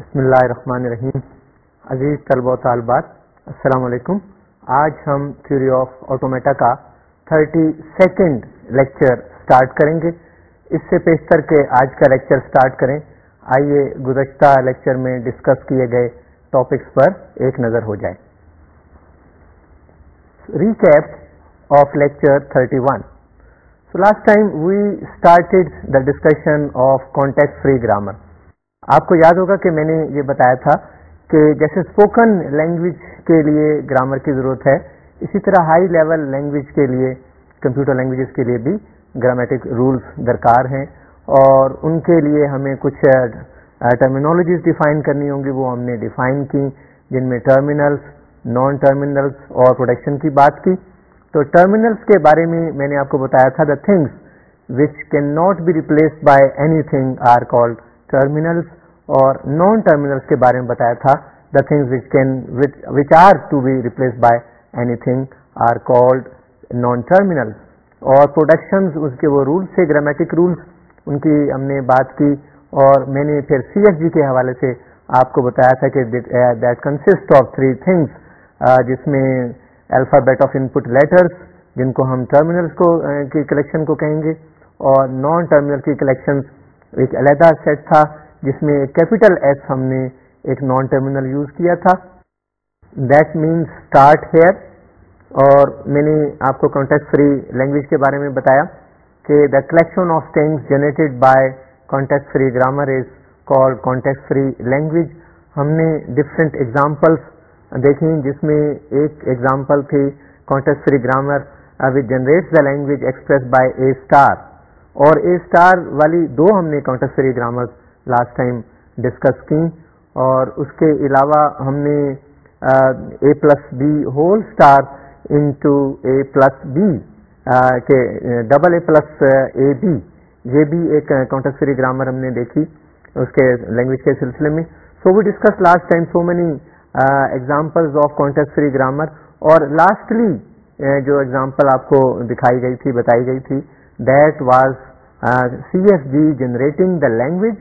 بسم اللہ الرحمن الرحیم عزیز طلبہ و طالبات السلام علیکم آج ہم تھیوری آف آٹومیٹا کا تھرٹی سیکنڈ لیکچر سٹارٹ کریں گے اس سے پیشتر کے آج کا لیکچر سٹارٹ کریں آئیے گزشتہ لیکچر میں ڈسکس کیے گئے ٹاپکس پر ایک نظر ہو جائے recap of lecture thirty one so last time we started the discussion of context free grammar آپ کو یاد ہوگا کہ میں نے یہ بتایا تھا کہ جیسے اسپوکن لینگویج کے لیے گرامر کی ضرورت ہے اسی طرح ہائی لیول لینگویج کے لیے کمپیوٹر لینگویجز کے لیے بھی گرامیٹک رولز درکار ہیں اور ان کے لیے ہمیں کچھ ٹرمینالوجیز ڈیفائن کرنی ہوں گی وہ ہم نے ڈیفائن کی جن میں ٹرمینلس نان ٹرمینلس اور پروڈکشن کی بات کی تو ٹرمینلس کے بارے میں میں نے آپ کو بتایا تھا the things which can not be replace by anything are called terminals اور نان ٹرمینلس کے بارے میں بتایا تھا the things which can which are to be replace by anything are called non terminal اور پروڈکشنز اس کے وہ رولس تھے گرامیٹک رولس ان کی ہم نے بات کی اور میں نے پھر سی ایف جی کے حوالے سے آپ کو بتایا تھا کہ that consist of three things جس میں alphabet of input letters جن کو ہم ٹرمینلس کو uh, کی کلیکشن کو کہیں گے اور نان ٹرمینل کی کلیکشن ایک علیحدہ سیٹ تھا جس میں کیپیٹل ایس ہم نے ایک نان ٹرمینل یوز کیا تھا دیٹ مینس اسٹارٹ ہیئر اور میں نے آپ کو کانٹیکٹ فری لینگویج کے بارے میں بتایا کہ the collection of things generated by context free grammar is call context free language ہم نے ڈفرینٹ ایگزامپلس دیکھیں جس میں ایک ایگزامپل تھی context free grammar generate the language express by A star اور اے اسٹار والی دو ہم نے context free grammar last time discuss کی اور اس کے علاوہ ہم نے A plus B whole star into A plus B کے double A plus A B یہ بھی ایک کانٹیکسری گرامر ہم نے دیکھی اس کے لینگویج کے سلسلے میں so we discuss last time so many examples of context free grammar اور لاسٹلی جو ایگزامپل آپ کو دکھائی گئی تھی بتائی گئی تھی that was C S G generating the language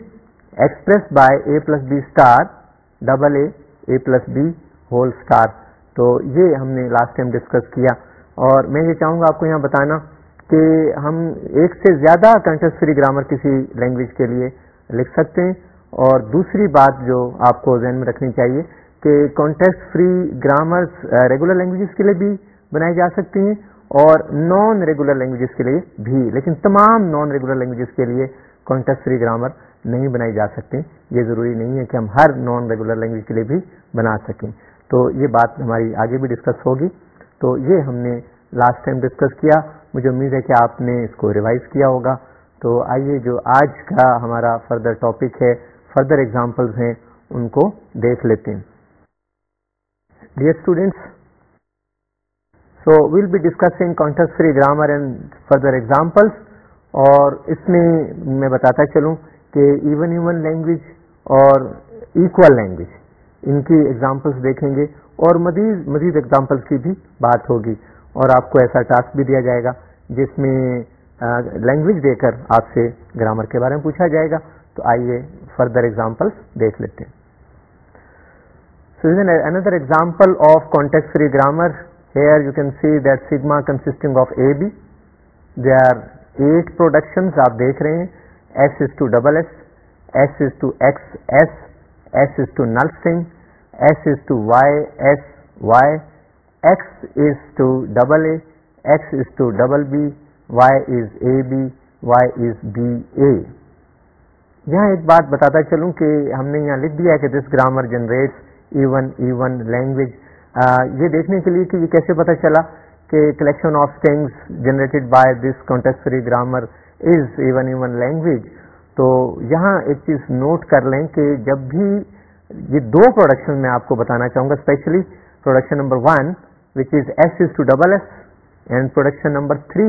express by A plus B star double A A plus B whole star تو یہ ہم نے لاسٹ ٹائم ڈسکس کیا اور میں یہ چاہوں گا آپ کو یہاں بتانا کہ ہم ایک سے زیادہ کنٹس فری گرامر کسی لینگویج کے لیے لکھ سکتے ہیں اور دوسری بات جو آپ کو ذہن میں رکھنی چاہیے کہ context free grammars regular languages کے لیے بھی بنائی جا سکتی ہیں اور نان ریگولر لینگویجز کے لیے بھی لیکن تمام نان ریگولر لینگویجز کے لیے کانٹیکس فری گرامر نہیں بنائی جا سکتی یہ ضروری نہیں ہے کہ ہم ہر نان ریگولر لینگویج کے لیے بھی بنا سکیں تو یہ بات ہماری آگے بھی ڈسکس ہوگی تو یہ ہم نے لاسٹ ٹائم ڈسکس کیا مجھے امید ہے کہ آپ نے اس کو ریوائز کیا ہوگا تو آئیے جو آج کا ہمارا فردر ٹاپک ہے فردر ایگزامپلز ہیں ان کو دیکھ لیتے ہیں dear students so we'll be discuss in context free grammar and further examples اور اس میں میں بتاتا چلوں کہ ایون ایون لینگویج اور ایکول لینگویج ان کی ایگزامپلس دیکھیں گے اور مزید مزید ایگزامپلس کی بھی بات ہوگی اور آپ کو ایسا ٹاسک بھی دیا جائے گا جس میں لینگویج دے کر آپ سے گرامر کے بارے میں پوچھا جائے گا تو آئیے فردر ایگزامپلس دیکھ لیتے ہیں اندر example of context free grammar you can see that sigma consisting of A B are eight production آپ دیکھ رہے ہیں S is to double S S is to X S S is to null fame S is to Y S Y X is to double A X is to double B Y is A B Y is to B A ایک بات بتاتا چلوں کہ ہم نے یہاں لکھ دیا ہے کہ this grammar generates even even language یہ دیکھنے کے لیے کہ یہ کیسے پتا چلا کہ collection of things generated by this context free grammar is even even language تو یہاں ایک چیز نوٹ کر لیں کہ جب بھی یہ دو پروڈکشن میں آپ کو بتانا چاہوں گا specially production number one which is S is to double S and production number three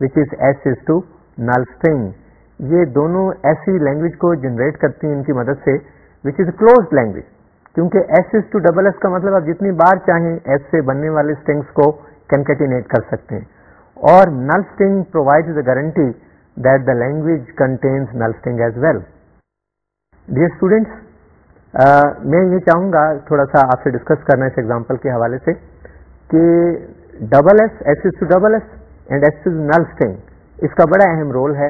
which is S is to null string یہ دونوں ایسی لینگویج کو جنریٹ کرتی ہیں ان کی مدد سے وچ از کلوز لینگویج کیونکہ S is to double S کا مطلب آپ جتنی بار چاہیں ایس سے بننے والے اسٹنگس کو کنکٹیٹ کر سکتے ہیں اور null string provide a guarantee language contains نلفٹنگ as well. Dear students, uh, میں یہ چاہوں گا تھوڑا سا آپ سے ڈسکس کرنا اس ایگزامپل کے حوالے سے کہ double S S to double S and S's null fitting اس کا بڑا اہم رول ہے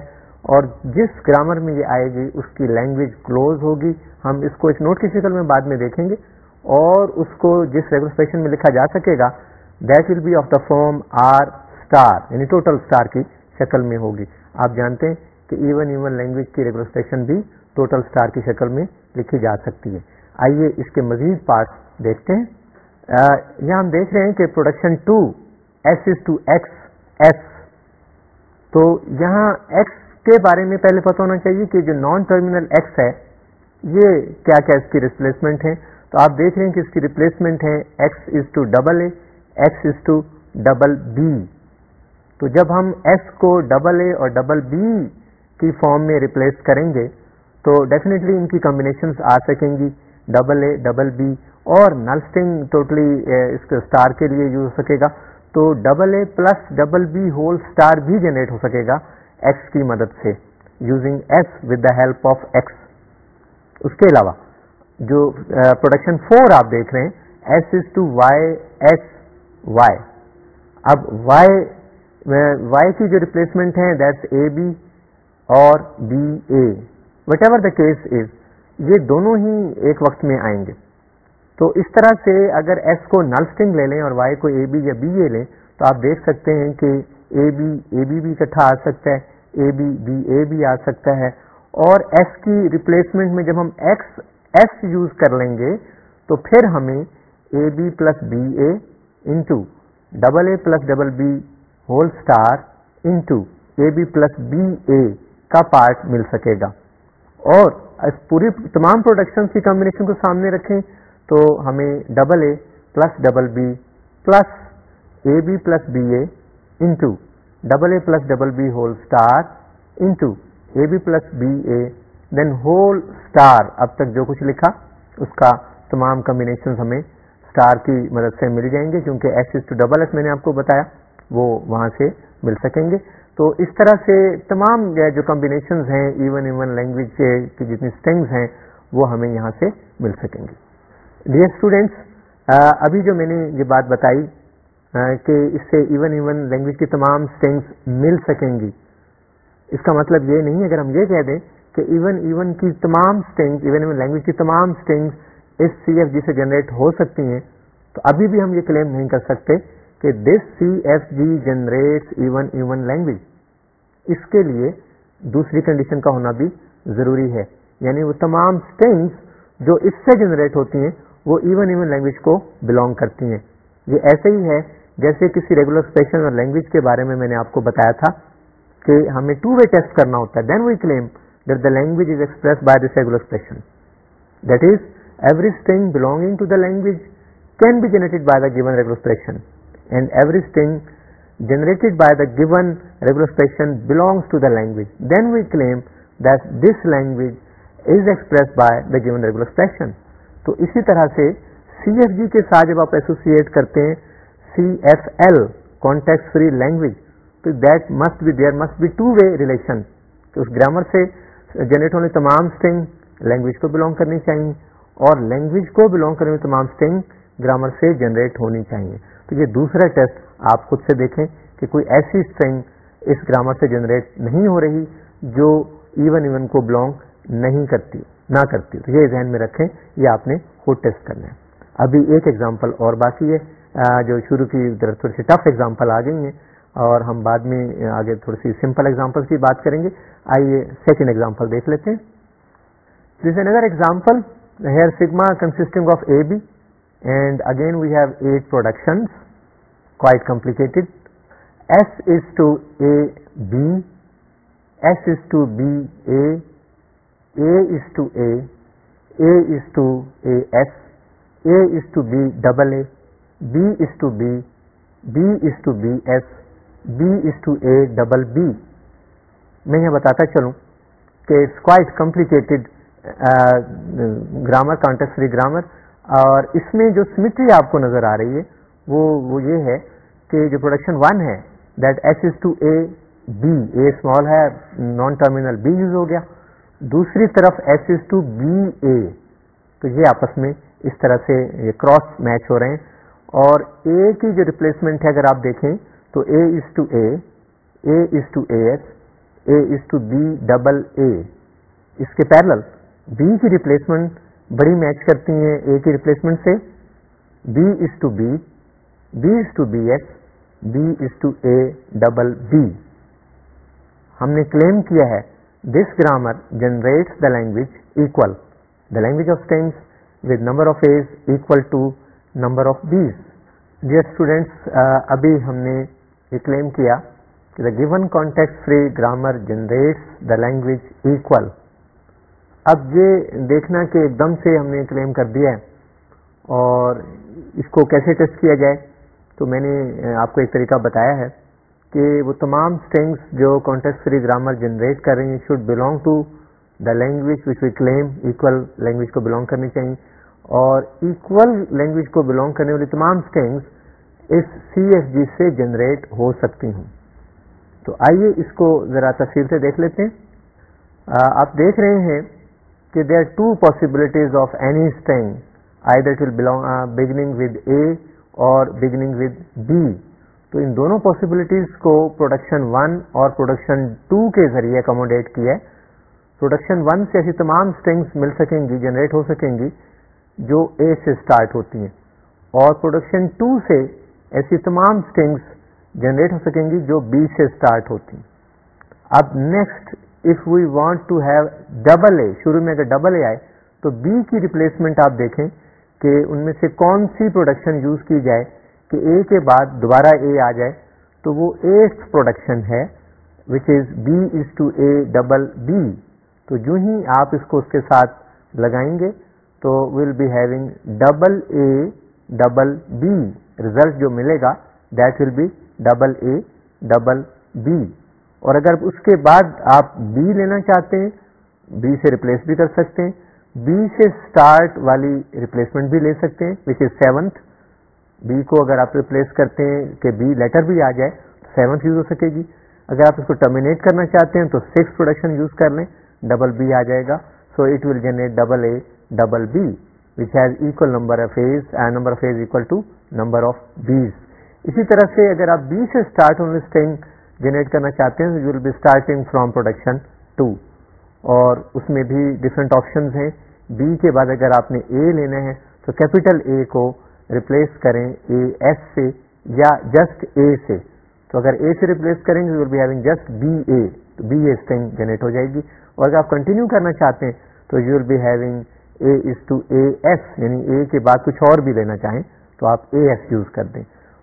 اور جس گرامر میں یہ آئے گی اس کی لینگویج کلوز ہوگی ہم اس کو اس نوٹ کی شکل میں بعد میں دیکھیں گے اور اس کو جس ریگولسپیشن میں لکھا جا سکے گا that will be of the form R star یعنی ٹوٹل اسٹار کی شکل میں ہوگی آپ جانتے ہیں کہ ایون ایون لینگویج کی ریگولسن بھی ٹوٹل اسٹار کی شکل میں لکھی جا سکتی ہے آئیے اس کے مزید پارٹ دیکھتے ہیں یہاں ہم دیکھ رہے ہیں کہ production two S is to X S تو یہاں ایکس کے بارے میں پہلے پتہ ہونا چاہیے کہ جو نان ٹرمینل ایکس ہے یہ کیا کیا اس کی ریپلیسمنٹ ہے تو آپ دیکھ رہے ہیں کہ اس کی ریپلیسمنٹ ہے X is to double A X is to double B تو جب ہم ایس کو ڈبل اے اور ڈبل بی کی فارم میں ریپلیس کریں گے تو ڈیفینیٹلی ان کی کمبینیشنس آ سکیں گی ڈبل اے ڈبل بی اور نلسٹنگ ٹوٹلی اسٹار کے لیے یوز ہو سکے گا تو double A plus double B whole star بھی جنریٹ ہو سکے گا ایکس کی مدد سے using S with the help of X اس کے علاوہ جو پروڈکشن eh, فور آپ دیکھ رہے ہیں S is to Y S Y اب وائی وائی کی جو ریپلیسمنٹ ہے دیٹ اے بی اور B A whatever the case is یہ دونوں ہی ایک وقت میں آئیں گے تو اس طرح سے اگر ایس کو نل اسٹنگ لے لیں اور وائی کو اے بی یا بی اے لیں تو آپ دیکھ سکتے ہیں کہ اے بی اے بی بھی اکٹھا آ سکتا ہے اے بی بی اے بھی آ سکتا ہے اور ایس کی ریپلیسمنٹ میں جب ہم ایکس ایس یوز کر لیں گے تو پھر ہمیں A B plus B A into double A plus double B whole star into A B plus B A کا پارٹ مل سکے گا اور اس پوری تمام پروڈکشن کی کمبینیشن کو سامنے رکھیں تو ہمیں double A plus double B plus A B plus B A into double A plus double B whole star into A B plus B A then whole star اب تک جو کچھ لکھا اس کا تمام کمبینیشن ہمیں اسٹار کی مدد سے مل جائیں گے کیونکہ ایس ٹو ڈبل ایس میں نے آپ کو بتایا وہ وہاں سے مل سکیں گے تو اس طرح سے تمام جو کمبینیشنز ہیں ایون ایون لینگویج کی جتنی اسٹنگز ہیں وہ ہمیں یہاں سے مل سکیں گی ڈیئر اسٹوڈینٹس ابھی جو میں نے یہ بات بتائی کہ اس سے ایون ایون لینگویج کی تمام اسٹنگس مل سکیں گی اس کا مطلب یہ نہیں ہے اگر ہم یہ کہہ دیں کہ ایون ایون کی تمام اسٹینگ ایون ایون لینگویج کی تمام strings S C F G سے جنریٹ ہو سکتی ہیں تو ابھی بھی ہم یہ کلیم نہیں کر سکتے کہ this C F G generate even even language اس کے لیے دوسری کنڈیشن کا ہونا بھی ضروری ہے یعنی وہ تمام اسٹینگس جو اس سے جنریٹ ہوتی ہیں وہ ایون ایون لینگویج کو بلونگ کرتی ہیں یہ ایسے ہی ہے جیسے کسی ریگولر اسپیشن اور لینگویج کے بارے میں میں نے آپ کو بتایا تھا کہ ہمیں ٹو وے ٹیسٹ کرنا ہوتا ہے then we claim that the language is express by this regular expression that is every string belonging to the language can be generated by the given regular expression and every string generated by the given regular expression belongs to the language then we claim that this language is express by the given regular expression تو اسی طرح سے C F جی کے ساتھ جب آپ associate کرتے ہیں C F L context free language تو that must be there must be two way relation us grammar سے جنریٹ ہونے تمام اسٹنگ لینگویج کو بلانگ کرنی چاہیے اور لینگویج کو بلانگ کرنے تمام اسٹنگ گرامر سے جنریٹ ہونی چاہیے تو یہ دوسرا ٹیسٹ آپ خود سے دیکھیں کہ کوئی ایسی اسٹرنگ اس گرامر سے جنریٹ نہیں ہو رہی جو ایون ایون کو بلونگ نہیں کرتی نہ کرتی تو یہ ذہن میں رکھیں یہ آپ نے خود ٹیسٹ کرنا ہے ابھی ایک ایگزامپل اور باقی ہے جو شروع کی طرف تھوڑی سی ٹف ایگزامپل آ گئی ہیں اور ہم بعد میں آگے تھوڑی سی سمپل ایگزامپل کی بات کریں گے آئیے سیکنڈ ایگزامپل دیکھ لیتے ہیں example here sigma consisting of A B and again we have eight production quite complicated S is to A B S a to B A to A to to A S A is to B double A B to to B is to B S B is to A double B میں یہ بتاتا چلوں کہ it's quite complicated grammar context free grammar اور اس میں جو symmetry آپ کو نظر آ رہی ہے وہ وہ یہ ہے کہ جو پروڈکشن ون ہے that S is to A B A small ہے نان ٹرمینل بی یوز ہو گیا دوسری طرف S is to B A تو یہ آپس میں اس طرح سے کراس میچ ہو رہے ہیں اور اے کی جو ریپلیسمنٹ ہے اگر آپ دیکھیں تو A is to A A is to A S A is to B double A اس کے پیرل بی کی ریپلیسمنٹ بڑی میچ کرتی ہیں اے کی ریپلیسمنٹ سے B is to B B is to B H B is to A double B ہم نے claim کیا ہے this grammar generate the language equal the language of times with number of A equal to number of b's dear students ابھی ہم نے یہ claim کیا کہ the given context free grammar generates the language equal اب یہ دیکھنا کہ ایک دم سے ہم نے کلیم کر دیا ہے اور اس کو کیسے ٹیسٹ کیا جائے تو میں نے آپ کو ایک طریقہ بتایا ہے کہ وہ تمام اسٹرنگس جو کانٹیکس فری گرامر جنریٹ کر رہی ہیں should belong to the language which we claim equal language کو بلانگ کرنی چاہیے اور ایکول لینگویج کو بلانگ کرنے والی تمام اسٹرنگس اس سی ایس جی سے جنریٹ ہو سکتی ہوں تو آئیے اس کو ذرا تفصیل سے دیکھ لیتے ہیں آپ دیکھ رہے ہیں کہ they are two possibilities of any string I that will belong beginning with A اور بگننگ ود بی تو ان دونوں پاسبلٹیز کو پروڈکشن ون اور پروڈکشن ٹو کے ذریعے اکوموڈیٹ کیا ہے پروڈکشن ون سے ایسی تمام اسٹینگس مل سکیں گی جنریٹ ہو سکیں گی جو اے سے اسٹارٹ ہوتی ہیں اور پروڈکشن ٹو سے ایسی تمام اسٹینگس جنریٹ ہو سکیں گی جو بی سے اسٹارٹ ہوتی ہیں اب next if we want to have double A شروع میں اگر ڈبل اے آئے تو بی کی ریپلیسمنٹ آپ دیکھیں کہ ان میں سے کون سی پروڈکشن یوز کی جائے کہ اے کے بعد دوبارہ اے آ جائے تو وہ ایٹ پروڈکشن ہے which is B is to A double B تو جو ہی آپ اس کو اس کے ساتھ لگائیں گے تو will be having double A double B result جو ملے گا that will be double A double B اور اگر اس کے بعد آپ بی لینا چاہتے ہیں بی سے ریپلیس بھی کر سکتے ہیں بی سے اسٹارٹ والی ریپلیسمنٹ بھی لے سکتے ہیں وچ از سیونتھ بی کو اگر آپ ریپلیس کرتے ہیں کہ بی لیٹر بھی آ جائے تو سیونتھ یوز ہو سکے گی اگر آپ اس کو ٹرمینیٹ کرنا چاہتے ہیں تو سکس پروڈکشن یوز کر لیں ڈبل بی آ جائے گا so it will generate double A double B which has equal number of A's number of A's equal to number of B's اسی طرح سے اگر آپ بی سے اسٹارٹ اسٹینگ جنریٹ کرنا چاہتے ہیں you will be starting from production two اور اس میں بھی ڈفرینٹ آپشنز ہیں بی کے بعد اگر آپ نے اے لینا ہے تو کیپیٹل اے کو ریپلیس کریں اے ایس سے یا جسٹ اے سے تو اگر اے سے ریپلیس کریں گے will having just B A تو بی اے اسٹنگ جنریٹ ہو جائے گی اور اگر آپ کنٹینیو کرنا چاہتے ہیں تو you will be having A is to A S یعنی اے کے بعد کچھ اور بھی لینا چاہیں تو آپ اے ایس یوز کر دیں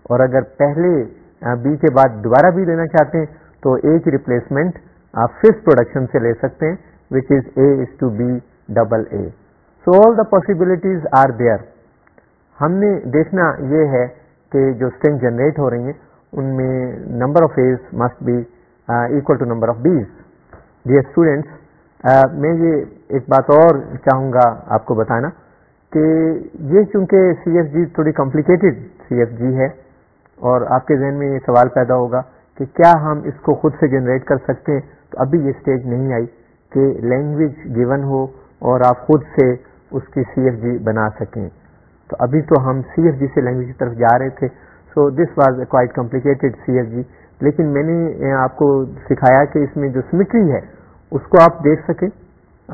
اور اگر پہلے بی کے بعد دوبارہ بی لینا چاہتے ہیں تو اے کی ریپلیسمنٹ آپ فش پروڈکشن سے لے سکتے ہیں which is A to B double A so all the possibilities are there ہم نے دیکھنا یہ ہے کہ جو اسٹینک جنریٹ ہو رہی ہیں ان میں number of A's must be equal to number of B's G students میں یہ ایک بات اور چاہوں گا آپ کو بتانا کہ یہ چونکہ سی ایف جی تھوڑی کمپلیکیٹڈ سی ایف جی ہے اور آپ کے ذہن میں یہ سوال پیدا ہوگا کہ کیا ہم اس کو خود سے جنریٹ کر سکتے ہیں تو ابھی یہ اسٹیج نہیں آئی کہ لینگویج گیون ہو اور آپ خود سے اس کی سی ایف جی بنا سکیں تو ابھی تو ہم سی ایف جی سے لینگویج کی طرف جا رہے تھے so this was a quite complicated C F G لیکن میں نے آپ کو سکھایا کہ اس میں جو سمٹری ہے اس کو آپ دیکھ سکیں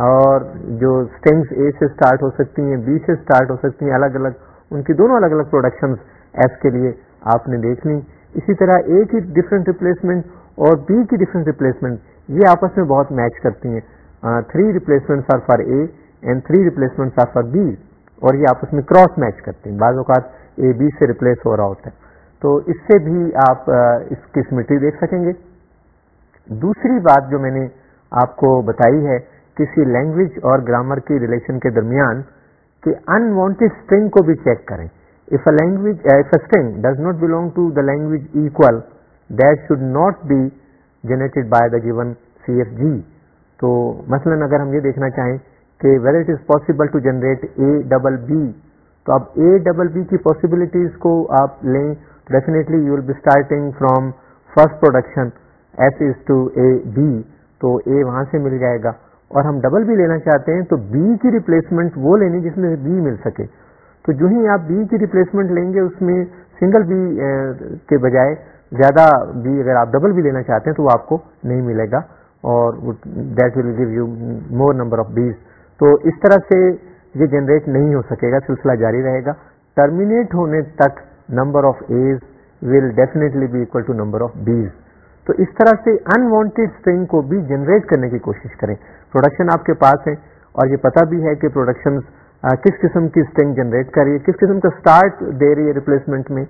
اور جو اسٹینگس اے سے اسٹارٹ ہو سکتی ہیں بی سے اسٹارٹ ہو سکتی ہیں الگ الگ ان کی دونوں الگ الگ پروڈکشنز ایپس کے لیے آپ نے دیکھ لی اسی طرح اے کی ڈفرینٹ ریپلیسمنٹ اور بی کی ڈفرینٹ ریپلیسمنٹ یہ آپس میں بہت میچ کرتی ہیں three replacement are for A and three replacement are for B اور یہ آپس میں کراس میچ کرتے ہیں بعض اوقات اے بی سے ریپلیس ہو رہا ہوتا ہے تو اس سے بھی آپ اس کی سمیٹری دیکھ سکیں گے دوسری بات جو میں نے آپ کو بتائی ہے کسی لینگویج اور گرامر کی ریلیشن کے درمیان کہ انوانٹیڈ اسٹرنگ کو بھی چیک کریں if a language, uh, if a string does not belong to the language equal, that should not be generated by the given CFG. تو مثلا اگر ہم یہ دیکھنا چاہیں کہ whether it is possible to generate A double B تو اب A double B کی possibilities کو آپ لیں definitely you will be starting from first production S is to A B تو A وہاں سے مل جائے گا اور ہم ڈبل B لینا چاہتے ہیں تو B کی ریپلیسمنٹ وہ لینی جس میں B مل سکے تو جو ہی آپ بی کی ریپلیسمنٹ لیں گے اس میں سنگل بی eh, کے بجائے زیادہ بی اگر آپ ڈبل بی لینا چاہتے ہیں تو وہ آپ کو نہیں ملے گا اور that will give you more number of Bs تو اس طرح سے یہ جنریٹ نہیں ہو سکے گا سلسلہ جاری رہے گا ٹرمینیٹ ہونے تک number of As will definitely be equal to number of Bs تو اس طرح سے انوانٹیڈ اسٹرنگ کو بھی جنریٹ کرنے کی کوشش کریں پروڈکشن آپ کے پاس ہے اور یہ پتہ بھی ہے کہ پروڈکشن کس قسم کی اسٹینگ جنریٹ کر رہی ہے کس قسم کا اسٹارٹ دے رہی ہے ریپلیسمنٹ میں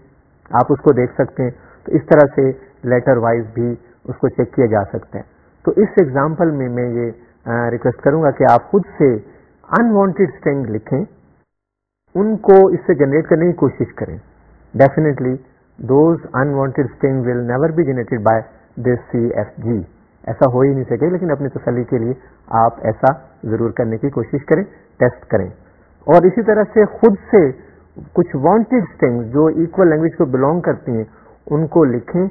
آپ اس کو دیکھ سکتے ہیں تو اس طرح سے لیٹر وائز بھی اس کو چیک کیا جا سکتے ہیں تو اس ایگزامپل میں میں یہ ریکویسٹ کروں گا کہ آپ خود سے انوانٹیڈ اسٹینگ لکھیں ان کو اس سے جنریٹ کرنے کی کوشش کریں definitely those unwanted string will never be generated by this C F G ایسا ہو ہی نہیں سکے لیکن اپنی تسلی کے لیے آپ ایسا ضرور کرنے کی کوشش کریں ٹیسٹ کریں اور اسی طرح سے خود سے کچھ وانٹیڈ تھنگس جو ایکول لینگویج کو بلانگ کرتی ہیں ان کو لکھیں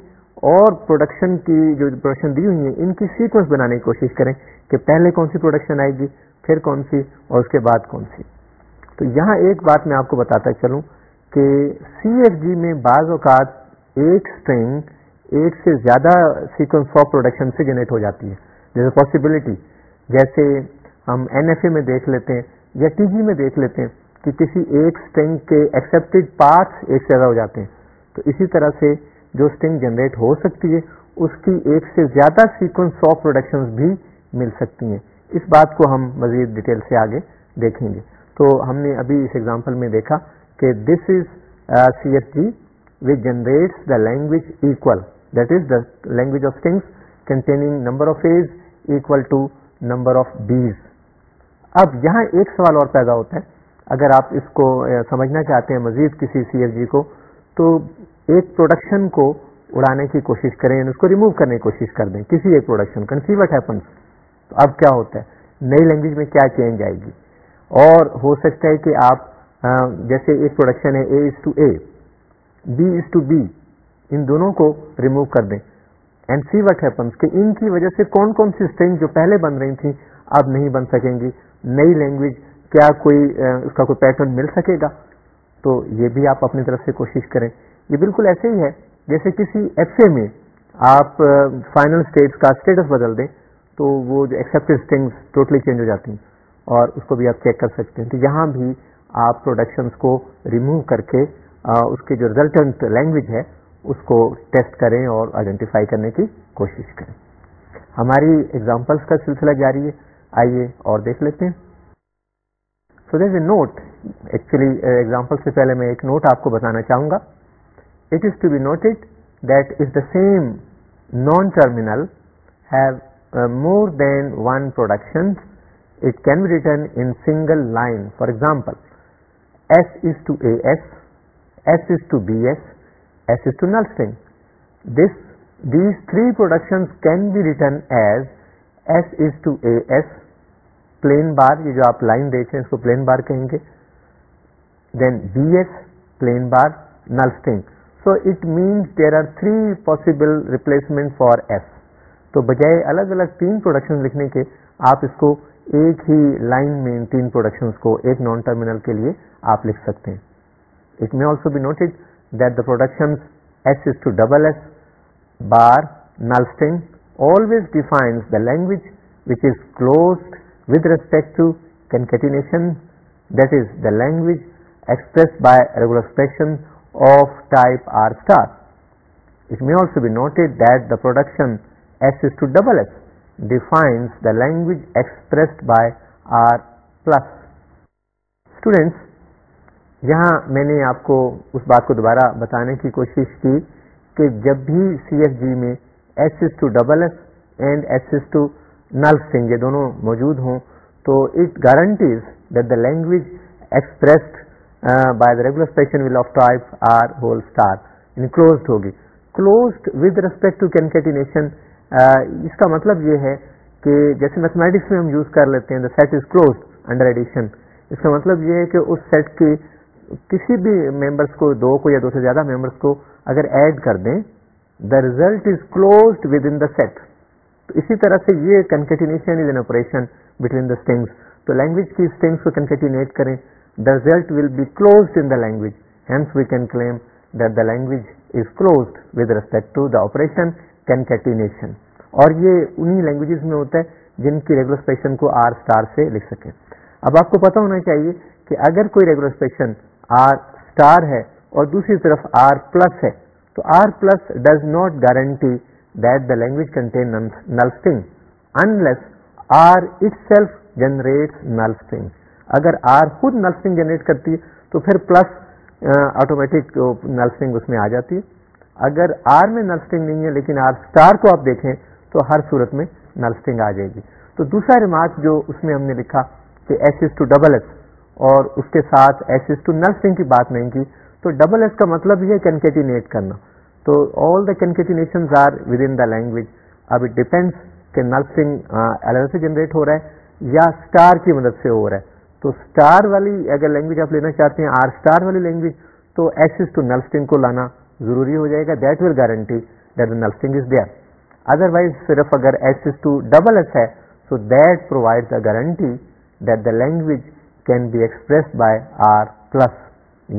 اور پروڈکشن کی جو پروڈکشن دی ہوئی ہیں ان کی سیکوینس بنانے کی کوشش کریں کہ پہلے کون سی پروڈکشن آئے گی پھر کون سی اور اس کے بعد کون سی تو یہاں ایک بات میں آپ کو بتاتا چلوں کہ سی ایف جی میں بعض اوقات ایک اسٹرنگ ایک سے زیادہ سیکوینس آف پروڈکشن سے جنریٹ ہو جاتی ہے جیسے پاسبلٹی جیسے ہم این ایف اے میں دیکھ لیتے ہیں یا ٹی جی میں دیکھ لیتے ہیں کہ کسی ایک اسٹنگ کے ایکسپٹیڈ پارٹس ایک سے زیادہ ہو جاتے ہیں تو اسی طرح سے جو اسٹنگ جنریٹ ہو سکتی ہے اس کی ایک سے زیادہ سیکوینس آف پروڈکشن بھی مل سکتی ہیں اس بات کو ہم مزید ڈیٹیل سے آگے دیکھیں گے تو ہم نے ابھی اس ایگزامپل میں دیکھا کہ this is C F G which generate the language equal that is the language of strings containing number of As equal to number of Bs اب یہاں ایک سوال اور پیدا ہوتا ہے اگر آپ اس کو سمجھنا چاہتے ہیں مزید کسی سی ایف جی کو تو ایک پروڈکشن کو اڑانے کی کوشش کریں یعنی اس کو ریموو کرنے کی کوشش کر دیں کسی ایک پروڈکشن کنسی وٹ ہیپنس تو اب کیا ہوتا ہے نئی لینگویج میں کیا چینج آئے گی اور ہو سکتا ہے کہ آپ جیسے ایک پروڈکشن ہے A is to A B is to B ان دونوں کو ریموو کر دیں اینڈ سی وٹ ہیپنس کہ ان کی وجہ سے کون کون سی اسٹرینگ جو پہلے بن رہی تھیں اب نہیں بن سکیں گی نئی لینگویج کیا کوئی اس کا کوئی پیٹرن مل سکے گا تو یہ بھی آپ اپنی طرف سے کوشش کریں یہ بالکل ایسے ہی ہے جیسے کسی ایف اے میں آپ فائنل اسٹیٹس کا اسٹیٹس بدل دیں تو وہ جو ایکسپٹ تھنگس ٹوٹلی چینج ہو جاتی ہیں اور اس کو بھی آپ چیک کر سکتے ہیں تو یہاں بھی آپ پروڈکشنس کو ریمو کر کے اس کے جو ریزلٹنٹ لینگویج ہے اس کو ٹیسٹ کریں اور آئیڈینٹیفائی کرنے کی کوشش کریں ہماری ایگزامپلس کا سلسلہ جاری ہے آئیے اور دیکھ لیتے ہیں so there a note actually example سے پہلے میں ایک نوٹ آپ کو بتانا چاہوں گا it is to be noted that is the same non terminal have more than one production it can be written in single line for example S is to A S S is to B S S is to this these three production can be written as S is to A S plain bar یہ جو آپ line دیکھ رہے ہیں اس کو plane bar کہیں گے then B S plain bar null string so it means there are three possible replacement for S تو بجائے الگ الگ تین پروڈکشن لکھنے کے آپ اس کو ایک ہی لائن میں تین پروڈکشن کو ایک نان ٹرمینل کے لیے آپ لکھ سکتے ہیں it may also be noted that the production S is to double S bar null string always defines the language which is closed with respect to concatenation, that is the language expressed by regular expression of type R star. It may also be noted that the production S is to double S defines the language expressed by R plus. Students, یہاں میں نے آپ کو اس بات کو دوبارہ بتانے کی کوشش کی کہ جب بھی سی ایف جی میں S S to double S and S S to null string یہ دونوں موجود ہوں تو it guarantees that the language expressed by the regular expression will of type R whole star enclosed ہوگی closed with respect to concatenation اس کا مطلب یہ ہے کہ جیسے میتھمیٹکس میں ہم یوز کر لیتے ہیں the set is closed under addition اس کا مطلب یہ ہے کہ اس سیٹ کے کسی بھی ممبرس کو دو کو یا دو سے زیادہ ممبرس کو اگر ایڈ کر دیں the result is closed within the set تو اسی طرح سے یہ concatenation is an operation between the strings تو لینگویج کی اسٹنگس کو کنکیٹینیٹ کریں the result will be closed in the language hence we can claim that the language is closed with respect to the operation concatenation اور یہ انہیں languages میں ہوتا ہے جن کی ریگولر اسپیشن کو آر اسٹار سے لکھ سکیں اب آپ کو پتا ہونا چاہیے کہ اگر کوئی ریگولر اسپیشن آر اسٹار ہے اور دوسری طرف آر پلس ہے تو R plus does not guarantee language کنٹینگلف generate null string اگر آر خود نرسنگ جنریٹ کرتی ہے تو پھر پلس آٹومیٹک نرسنگ اس میں آ جاتی ہے اگر آر میں نرسٹنگ نہیں ہے لیکن آر اسٹار کو آپ دیکھیں تو ہر سورت میں نرسٹنگ آ جائے گی تو دوسرا ریمارک جو اس میں ہم نے لکھا کہ S S to double S اور اس کے ساتھ ایس ایس ٹو نرسنگ کی بات نہیں کی تو ڈبل ایس کا مطلب یہ کنکیٹینٹ کرنا تو all the concatenation are within the language اب اٹ ڈیپینڈس نرسنگ الگ سے جنریٹ ہو رہا ہے یا اسٹار کی مدد سے ہو رہا ہے تو اسٹار والی اگر لینگویج آپ لینا چاہتے ہیں آر اسٹار والی لینگویج تو ایکسس ٹو نل کو لانا ضروری ہو جائے گا that will guarantee that the null is there otherwise صرف اگر ایکسس ٹو ڈبل ایس ہے so that provide the guarantee that the language can be express by R plus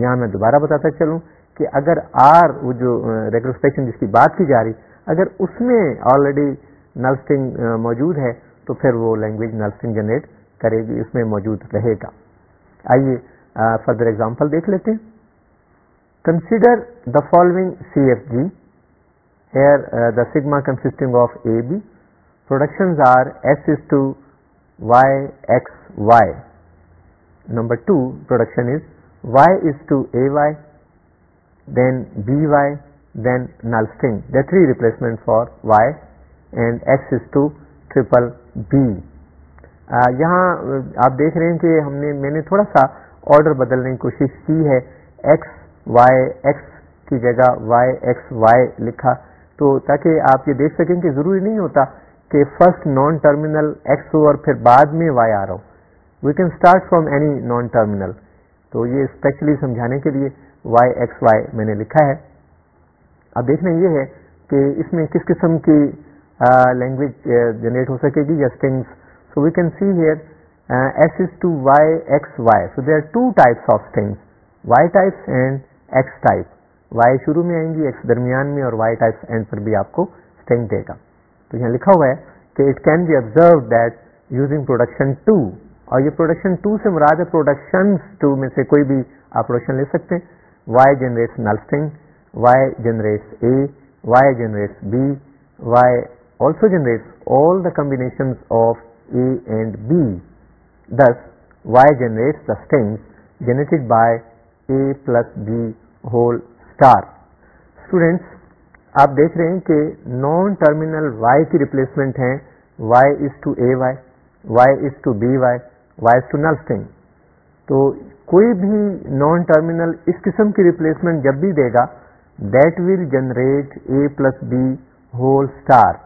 یہاں میں دوبارہ بتاتا چلوں کہ اگر آر وہ جو ریگروسپیکشن جس کی بات کی جا رہی اگر اس میں آلریڈی نلسٹنگ موجود ہے تو پھر وہ لینگویج نلسٹنگ جنریٹ کرے گی اس میں موجود رہے گا آئیے فردر اگزامپل دیکھ لیتے ہیں consider the following C F G here the sigma consisting of A B productions are S is to Y X Y number two production is Y is to A Y then B Y then null the three replacement for Y and X is to triple B یہاں آپ دیکھ رہے ہیں کہ ہم نے میں نے تھوڑا سا آرڈر بدلنے کی کوشش کی ہے ایکس وائی ایکس کی جگہ وائی ایکس وائی لکھا تو تاکہ آپ یہ دیکھ سکیں کہ ضروری نہیں ہوتا کہ فرسٹ نان ٹرمینل ایکس ہو اور پھر بعد میں وائی آ رہا ہوں we can start from any non terminal تو یہ اسپیشلی سمجھانے کے لیے وائی ایکس وائی میں نے لکھا ہے اب دیکھنا یہ ہے کہ اس میں کس قسم کی لینگویج جنریٹ ہو سکے گی یا strings so we can see here S is to Y X Y so they are two types of strings Y types and X type Y شروع میں آئیں گی ایکس درمیان میں اور وائی ٹائپس اینڈ پر بھی آپ کو اسٹنگ دے گا تو یہاں لکھا ہوا ہے کہ it can be observe that using production two اور یہ پروڈکشن ٹو سے مراد ہے پروڈکشن ٹو میں سے کوئی بھی آپ پروڈکشن لے سکتے ہیں y generates null string, y generates A, y generates B, y also generates all the combinations of A and B. Thus, y generates the strings generated by A plus B whole star. Students, آپ دیکھ رہے ہیں کہ non terminal y کی replacement ہیں y is to A Y Y is to B Y Y is to null تو کوئی بھی نان ٹرمینل اس قسم کی ریپلیسمنٹ جب بھی دے گا that will generate A plus B whole star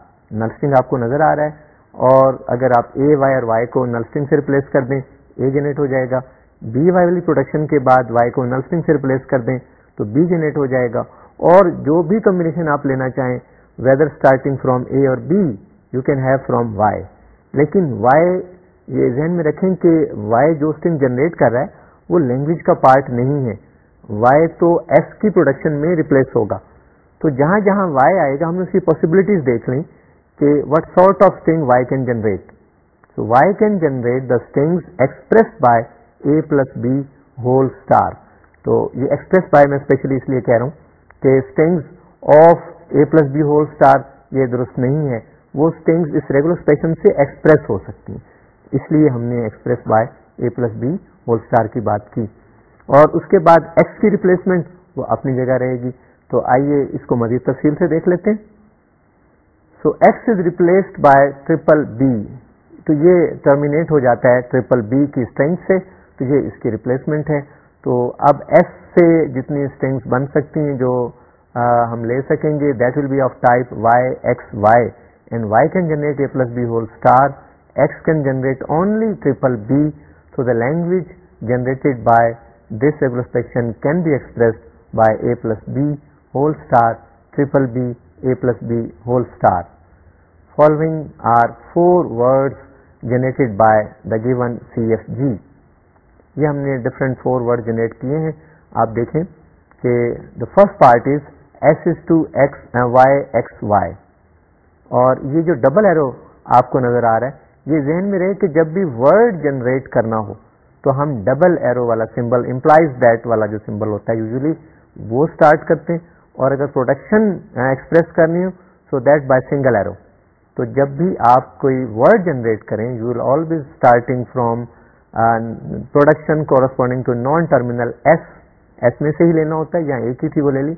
null string آپ کو نظر آ رہا ہے اور اگر آپ اے وائی اور وائی کو نلسٹنگ سے ریپلیس کر دیں اے جنریٹ ہو جائے گا بی وائی والی پروڈکشن کے بعد وائی کو نلسٹنگ سے ریپلیس کر دیں تو بی جنریٹ ہو جائے گا اور جو بھی کمبینیشن آپ لینا چاہیں ویدر اسٹارٹنگ فرام اے اور B you can have from Y لیکن وائی یہ ذہن میں رکھیں کہ وائی جو اسٹنگ جنریٹ کر رہا ہے وہ لینگویج کا پارٹ نہیں ہے وائی تو ایس کی پروڈکشن میں ریپلیس ہوگا تو جہاں جہاں وائی آئے گا ہم نے اس کی پاسبلٹیز دیکھ لیں کہ what sort of string Y can generate Y can generate the strings express by A plus B whole star تو یہ ایکسپریس بائی میں اسپیشلی اس لیے کہہ رہا ہوں کہ strings of A plus B whole star یہ درست نہیں ہے وہ اسٹنگز اس ریگولر اسپیشن سے ایکسپریس ہو سکتی ہیں اس لیے ہم نے express by A plus B whole star کی بات کی اور اس کے بعد ایکس کی ریپلیسمنٹ وہ اپنی جگہ رہے گی تو آئیے اس کو مزید تفصیل سے دیکھ لیتے ہیں so X is replaced by triple B تو یہ ٹرمینیٹ ہو جاتا ہے ٹریپل بی کی اسٹرینگ سے تو یہ اس کی ریپلیسمنٹ ہے تو اب ایس سے جتنی اسٹرینگ بن سکتی ہیں جو ہم لے سکیں گے that will be of type Y X Y and Y can generate A plus B whole star X can generate only triple B So the language generated by this circumspection can be expressed by A plus B whole star triple B A plus B whole star. Following are four words generated by the given CFG. یہ ہم نے different four word generate کیے ہیں آپ دیکھیں کہ the first part is S is to X Y X Y اور یہ جو ڈبل ایرو آپ کو نظر آ رہا ہے یہ ذہن میں رہے کہ جب بھی ورڈ جنریٹ کرنا ہو تو ہم ڈبل ایرو والا سمبل امپلائز دیٹ والا جو سمبل ہوتا ہے یوزلی وہ اسٹارٹ کرتے ہیں اور اگر پروڈکشن ایکسپریس کرنی ہو so that by single arrow تو جب بھی آپ کوئی ورڈ جنریٹ کریں you will always starting from production corresponding to non terminal S S میں سے ہی لینا ہوتا ہے یا ایک ہی تھی وہ لے لی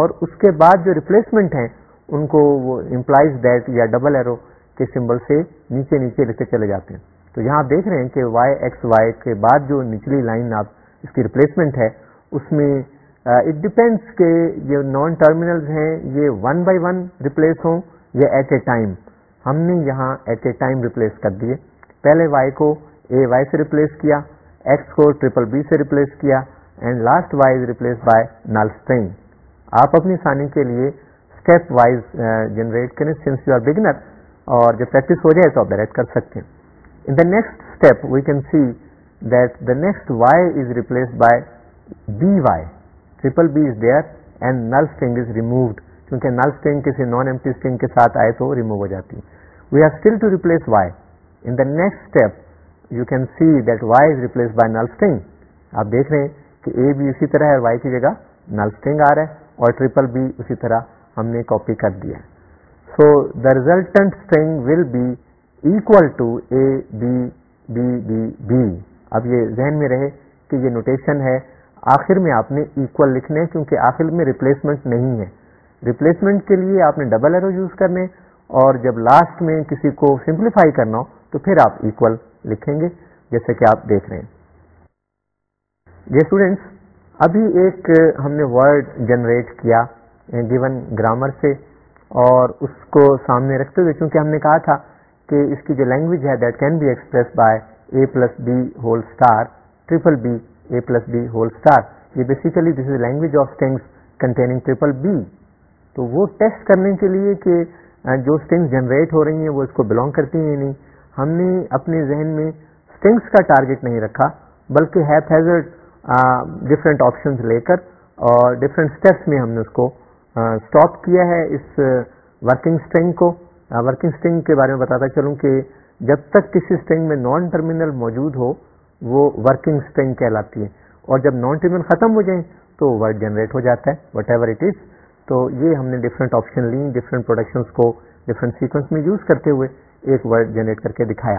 اور اس کے بعد جو ریپلیسمنٹ ہیں ان کو وہ امپلائز دیٹ یا ڈبل ایرو کے سمبل سے نیچے نیچے لکھتے چلے جاتے ہیں تو یہاں آپ دیکھ رہے ہیں کہ وائی ایکس وائی کے بعد جو نچلی لائن آپ اس کی ریپلیسمنٹ ہے اس میں اٹ ڈپینڈس کے یہ نان ٹرمینل ہیں یہ ون بائی ون ریپلیس ہوں یا ایٹ اے ٹائم ہم نے یہاں ایٹ اے ٹائم ریپلیس کر دیے پہلے وائی کو اے وائی سے ریپلیس کیا ایکس کو ٹریپل بی سے ریپلیس کیا and last is replace by null string آپ اپنی سانی کے لیے اسٹیپ وائز جنریٹ کریں سنس یو آر بگنر اور جب پریکٹس ہو جائے تو آپ ڈائریکٹ کر سکتے ہیں in the next step we can see that the next Y is replace by B Y triple B is there and null string is removed کیونکہ null sting کسی نان ایمٹی اسٹنگ کے ساتھ آئے تو remove ہو جاتی ہے we are still to replace Y in the next step you can see that Y is replace by null string آپ دیکھ رہے ہیں کہ اے بی اسی طرح ہے وائی کی جگہ نل اسٹنگ آ رہا ہے اور ٹریپل بی اسی طرح ہم نے کاپی کر دیا ہے So the resultant string will be equal to A B B B B اب یہ ذہن میں رہے کہ یہ نوٹیشن ہے آخر میں آپ نے ایکول لکھنے کیونکہ آخر میں ریپلیسمنٹ نہیں ہے ریپلیسمنٹ کے لیے آپ نے ڈبل ایرو یوز کرنے اور جب لاسٹ میں کسی کو سمپلیفائی کرنا ہو تو پھر آپ ایکول لکھیں گے جیسے کہ آپ دیکھ رہے ہیں یہ اسٹوڈینٹس ابھی ایک ہم نے ورڈ جنریٹ کیا گیون گرامر سے اور اس کو سامنے رکھتے ہوئے چونکہ ہم نے کہا تھا کہ اس کی جو لینگویج ہے that can be express by A plus B whole star triple B A plus B whole star یہ basically this is language of strings containing triple B تو وہ ٹیسٹ کرنے کے لیے کہ جو اسٹنگس جنریٹ ہو رہی ہیں وہ اس کو بلانگ کرتی ہیں نہیں ہم نے اپنے ذہن میں اسٹنگس کا ٹارگیٹ نہیں رکھا بلکہ ہیپ ہیزرڈ ڈفرینٹ آپشنز لے کر اور ڈفرینٹ اسٹیپس میں ہم نے اس کو اسٹاپ کیا ہے اس ورکنگ اسٹرنگ کو ورکنگ اسٹرنگ کے بارے میں بتاتا چلوں کہ جب تک کسی اسٹرنگ میں نان ٹرمینل موجود ہو وہ ورکنگ اسٹرنگ کہلاتی ہے اور جب نان ٹرمینل ختم ہو جائیں تو ورڈ جنریٹ ہو جاتا ہے وٹ ایور اٹ از تو یہ ہم نے ڈفرینٹ آپشن لی ڈفرینٹ پروڈکشنس کو ڈفرینٹ سیکوینس میں یوز کرتے ہوئے ایک ورڈ جنریٹ کر کے دکھایا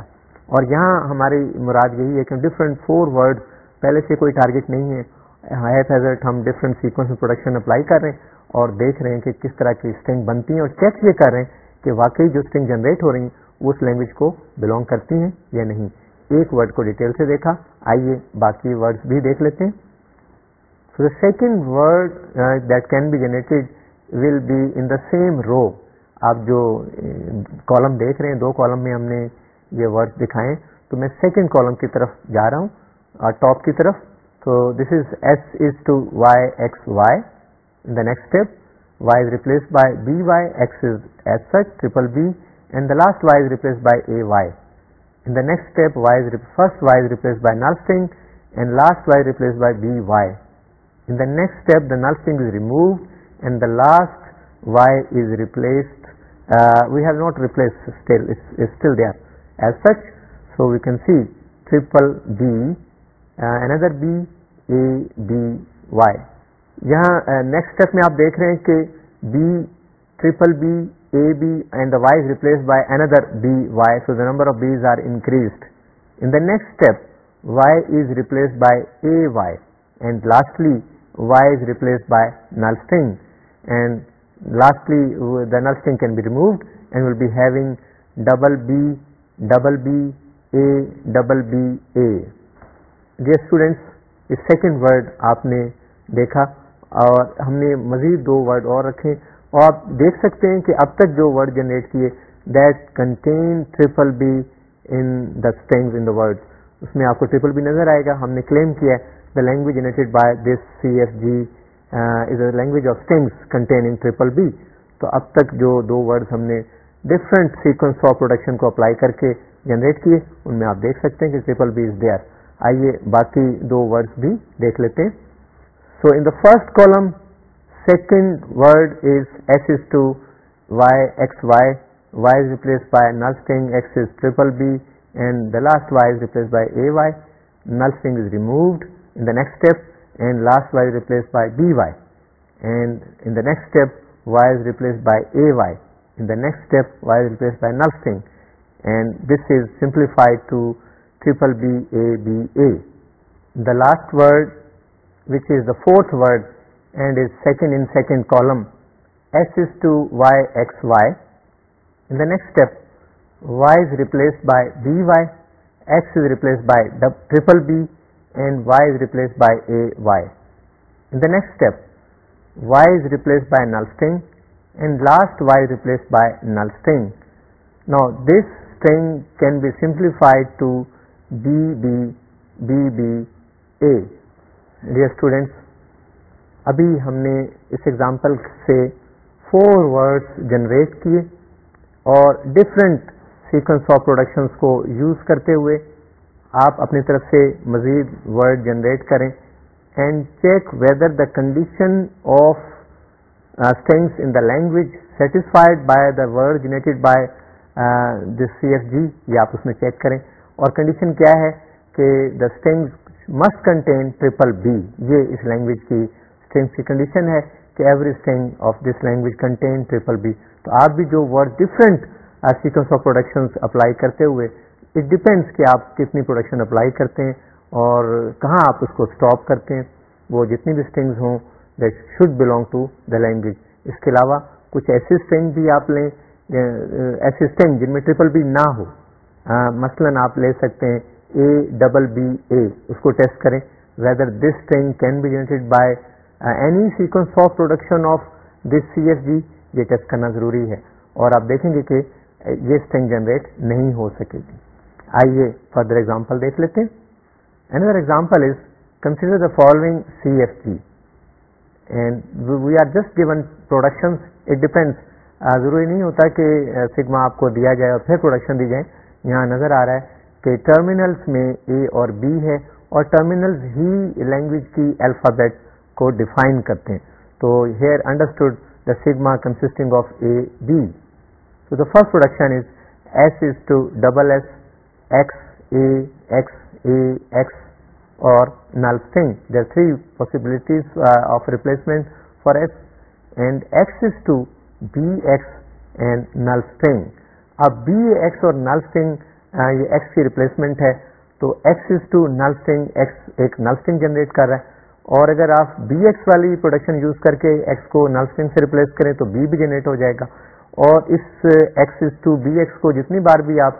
اور یہاں ہماری مراد یہی ہے کہ ڈفرینٹ فور ورڈ پہلے سے کوئی ٹارگیٹ نہیں ہے ہم ڈفرینٹ سیکوینس میں پروڈکشن اپلائی کر رہے ہیں اور دیکھ رہے ہیں کہ کس طرح کی اسٹرنگ بنتی ہیں اور چیک یہ کر رہے ہیں کہ واقعی جو اسٹرنگ جنریٹ ہو رہی ہیں وہ اس لینگویج کو بلانگ کرتی ہیں یا نہیں ایک ورڈ کو ڈیٹیل سے دیکھا آئیے باقی ورڈ بھی دیکھ لیتے ہیں so the second word that can be generated will be in the same row آپ جو کالم uh, دیکھ رہے ہیں دو کالم میں ہم نے یہ ورڈ دکھائے تو میں سیکنڈ کالم کی طرف جا رہا ہوں ٹاپ کی طرف تو this is S is to Y X Y null removed Y we've not replace such so we triple B یہاں نیکسٹ اسٹیپ میں آپ دیکھ رہے ہیں کہ B triple B A B and the Y is replace by another B Y so the number of Bs are increased in the next step Y is replace by A Y and lastly Y is replace by null string lastly the null can be removed and will be having double B double B A double B A students اس second word آپ نے دیکھا اور ہم نے مزید دو word اور رکھے اور آپ دیکھ سکتے ہیں کہ اب تک جو ورڈ جنریٹ کیے that contain triple B in the strings in the word اس میں آپ کو ٹریپل بی نظر آئے گا ہم نے کلیم کیا ہے the language generated by this C F G is a language of strings containing triple b تو اب تک جو دو ورڈ ہم نے ڈفرنٹ سیکوینس آف پروڈکشن کو اپلائی کر کے جنریٹ کیے ان میں آپ دیکھ سکتے ہیں کہ ٹریپل بی از دیئر آئیے باقی دو ورڈس بھی دیکھ لیتے ہیں so the first column second word is S ties replace by null plus B and the last Y plus by E Y null فنگ removed in next step and last Y replace by B وائےسٹ step Y is replaced by e Y next step وائےپلس by null سیگ and this is simplified to triple b asset word which is the fourth word and is second in second column, x is to y x y. In the next step, y is replaced by by, x is replaced by triple b, and y is replaced by ay. In the next step, y is replaced by null string, and last y is replaced by null string. Now this string can be simplified to bb, bb, a. Dear students ابھی ہم نے اس example سے four words generate کیے اور different sequence of productions کو use کرتے ہوئے آپ اپنی طرف سے مزید ورڈ جنریٹ کریں and check whether the condition of strings in the language satisfied by the word generated by this C F G یہ آپ اس میں چیک کریں اور کنڈیشن کیا ہے کہ the strings must contain triple b یہ اس لینگویج کی اسٹرنگ کی کنڈیشن ہے کہ every string of this language contain triple b تو آپ بھی جو word different sequence of production apply کرتے ہوئے اٹ ڈپینڈس کہ آپ کتنی پروڈکشن اپلائی کرتے ہیں اور کہاں آپ اس کو اسٹاپ کرتے ہیں وہ جتنی بھی اسٹرنگز ہوں that should belong to the language اس کے علاوہ کچھ ایسی اسٹرنگ بھی آپ لیں uh, uh, ایسی اسٹرنگ جن میں ٹریپل بی نہ ہو uh, مثلاً آپ لے سکتے ہیں اے ڈبل بی اے اس کو ٹیسٹ کریں whether this string can be generated by any sequence of production of this C F G یہ ٹیسٹ کرنا ضروری ہے اور آپ دیکھیں گے کہ یہ اسٹرنگ جنریٹ نہیں ہو سکے گی آئیے فردر ایگزامپل دیکھ لیتے ہیں consider the following C F G and we are just given production it depends ضروری نہیں ہوتا کہ سگما uh, آپ کو دیا جائے اور پھر پروڈکشن دی جائے یہاں نظر آ رہا ہے کہ ٹرمینلز میں اے اور بی ہے اور ٹرمینلز ہی لینگویج کی الفابیٹ کو ڈیفائن کرتے ہیں تو here understood the sigma consisting of a b so the first production is S is to double S X a X a X اور null string three possibilities of replacement for S and X is to b X and null string اب be X اور null thing یہ X کی replacement ہے تو X is to null string X ایک null string generate کر رہا ہے اور اگر آپ بی ایکس والی پروڈکشن یوز کر کے ایکس کو نل اسٹنگ سے ریپلیس کریں تو بی بھی جنریٹ ہو جائے گا اور اس X is to b X کو جتنی بار بھی آپ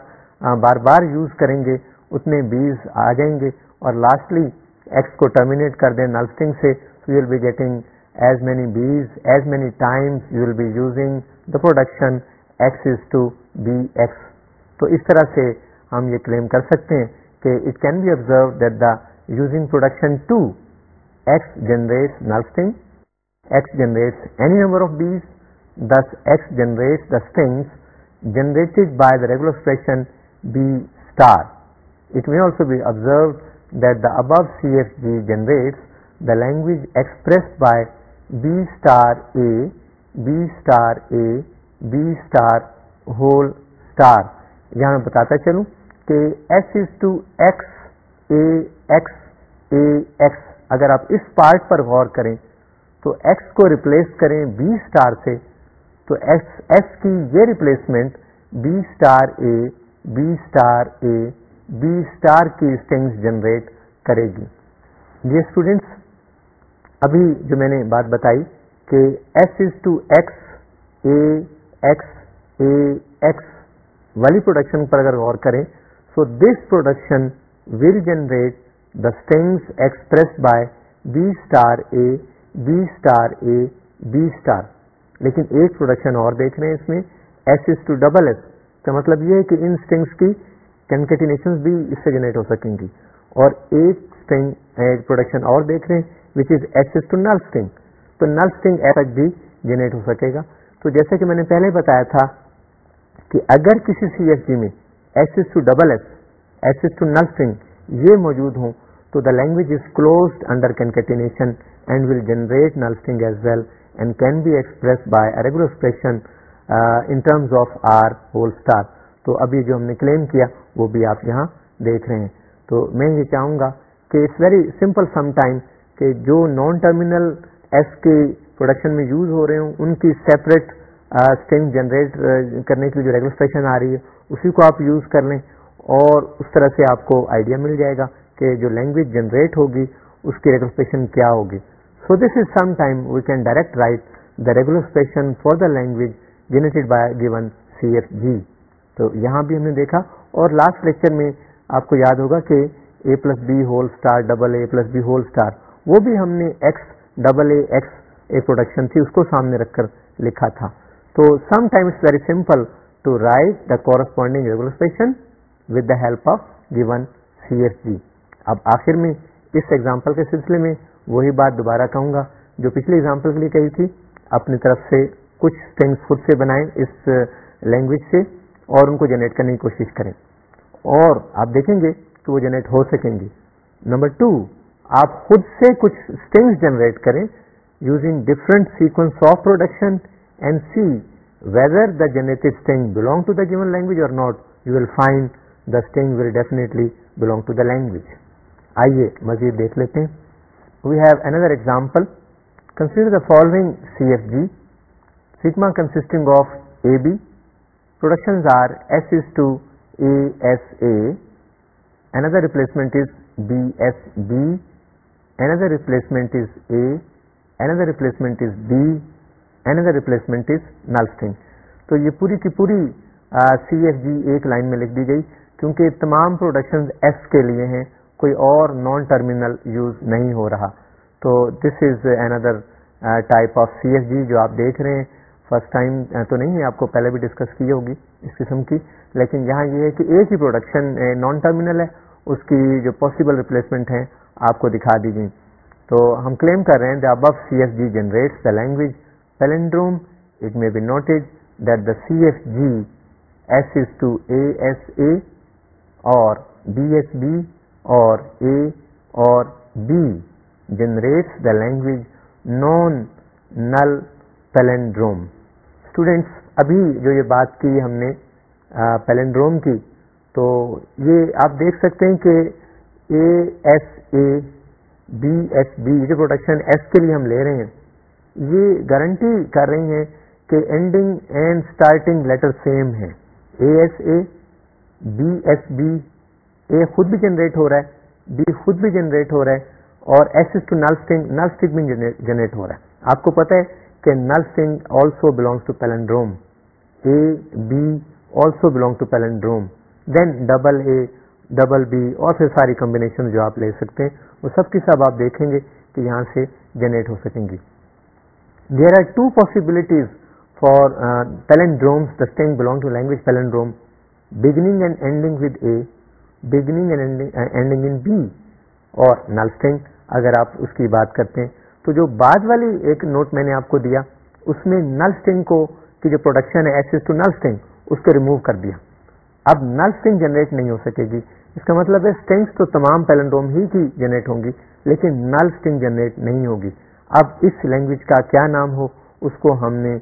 بار بار یوز کریں گے اتنے بیز آ جائیں گے اور لاسٹلی ایکس کو ٹرمینیٹ کر دیں نل اسٹنگ سے you will be getting as many b's as many times you will be using the production X is to b X تو اس طرح سے ہم یہ کلیم کر سکتے ہیں کہ it can be observe that the using production to X generating X generates any number of b's this X generate the strings generated by the regular expression b star it may also be observe that the above C F G generates the language express by b star a b star a b star whole star یہاں میں بتاتا چلوں کہ S is to X a X A X اگر آپ اس part پر غور کریں تو ایکس کو ریپلیس کریں اسٹار سے تو ایس کی یہ replacement B star A B star A B star کی اسٹنگس جنریٹ کرے گی یہ اسٹوڈینٹس ابھی جو میں نے بات بتائی کہ S is to X a X a X والی پروڈکشن پر اگر غور کریں so this production will generate the strings express by b star star a a b b star لیکن ایک پروڈکشن اور دیکھ رہے ہیں اس میں S S to double S کا مطلب یہ ہے کہ ان اسٹنگس کی کنکٹینیشن بھی اس سے جنریٹ ہو سکیں گی اور ایک اسٹنگ پروڈکشن اور دیکھ رہے ہیں which is S S to null string تو نل نرسٹنگ بھی جنریٹ ہو سکے گا تو جیسے کہ میں نے پہلے بتایا تھا کہ اگر کسی سی ایف جی میں S S to double S S to null string یہ موجود ہوں تو the language is closed under concatenation and will generate null string as well and can be express by expression in terms of R whole star تو ابھی جو ہم نے claim کیا وہ بھی آپ یہاں دیکھ رہے ہیں تو میں یہ چاہوں گا کہ it's very simple some time کہ جو نان ٹرمینل ایس کے پروڈکشن میں یوز ہو رہے ہوں ان کی سیپریٹ جنریٹ کرنے کی جو ریگولر فیشن آ رہی ہے اسی کو آپ یوز کر لیں اور اس طرح سے آپ کو آئیڈیا مل جائے گا کہ جو لینگویج جنریٹ ہوگی اس کی ریگولر فیشن کیا ہوگی so this is some time we can direct write the regular expression for the language generated by given C F G تو یہاں بھی ہم نے دیکھا اور لاسٹ لیکچر میں آپ کو یاد ہوگا کہ a plus b whole star double a plus b whole star وہ بھی ہم نے X double a a X production تھی اس کو سامنے رکھ کر لکھا تھا So sometimes it's very simple to write the corresponding regular expression with the help of given CFG. اب آخر میں اس ایگزامپل کے سلسلے میں وہی بات دوبارہ کہوں گا جو پچھلے ایگزامپل کے لیے کہی تھی اپنی طرف سے کچھ اسٹنگس خود سے بنائیں اس لینگویج سے اور ان کو جنریٹ کرنے کی کوشش کریں اور آپ دیکھیں گے کہ وہ جنریٹ ہو سکیں گے نمبر ٹو آپ خود سے کچھ اسٹنگس جنریٹ کریں using different sequence of production and see whether the generated string belong to the given language اور not you will find the string will definitely belong to the language آئیے مزید دیکھ لیتے ہیں we have another example consider the following C F G sigma consisting of a b productions are S is to a another replacement is b S b an other replacement is a other replacement is b replacement is null string تو یہ پوری کی پوری سی F جی ایک line میں لکھ دی گئی کیونکہ تمام پروڈکشن ایس کے لیے ہیں کوئی اور نان ٹرمینل یوز نہیں ہو رہا تو this is another type of C F G جو آپ دیکھ رہے ہیں فرسٹ ٹائم تو نہیں ہے آپ کو پہلے بھی ڈسکس کی ہوگی اس قسم کی لیکن یہاں یہ ہے کہ ایک ہی پروڈکشن نان ٹرمینل ہے اس کی جو پاسبل ریپلیسمنٹ ہیں آپ کو دکھا دی گئی تو ہم کلیم کر رہے ہیں the above C F G generates the language palindrome, it may be noted that the CFG S is to ASA or BSB or A or B generates the language non null palindrome. Students, ابھی جو یہ بات کی ہم نے palindrome کی تو یہ آپ دیکھ سکتے ہیں کہ A S A B S B جو پروڈکشن ایس کے لیے ہم لے رہے ہیں یہ گارنٹی کر رہی ہیں کہ ending and starting letter same ہے A S A B S B A خود بھی جنریٹ ہو رہا ہے بی خود بھی جنریٹ ہو رہا ہے اور S S to null string بھی جنریٹ ہو رہا ہے آپ کو پتہ ہے کہ null string also belongs to palindrome a b also belong to palindrome then double a double b اور پھر ساری کمبینیشن جو آپ لے سکتے ہیں وہ سب کی سب آپ دیکھیں گے کہ یہاں سے جنریٹ ہو سکیں گی there are two possibilities for palindrome strings belong to language palindrome beginning and ending with a and b اور نل اسٹنگ اگر آپ اس کی بات کرتے ہیں تو جو بعد والی ایک نوٹ میں نے آپ کو دیا اس میں نل اسٹنگ کو کی جو پروڈکشن ہے X is to null string اس کو ریموو کر دیا اب نل اسٹنگ جنریٹ نہیں ہو سکے گی اس کا مطلب ہے اسٹنگس تو تمام پیلنڈروم ہی کی جنریٹ ہوں گی لیکن نل اسٹنگ جنریٹ نہیں ہوگی اب اس لینگویج کا کیا نام ہو اس کو ہم نے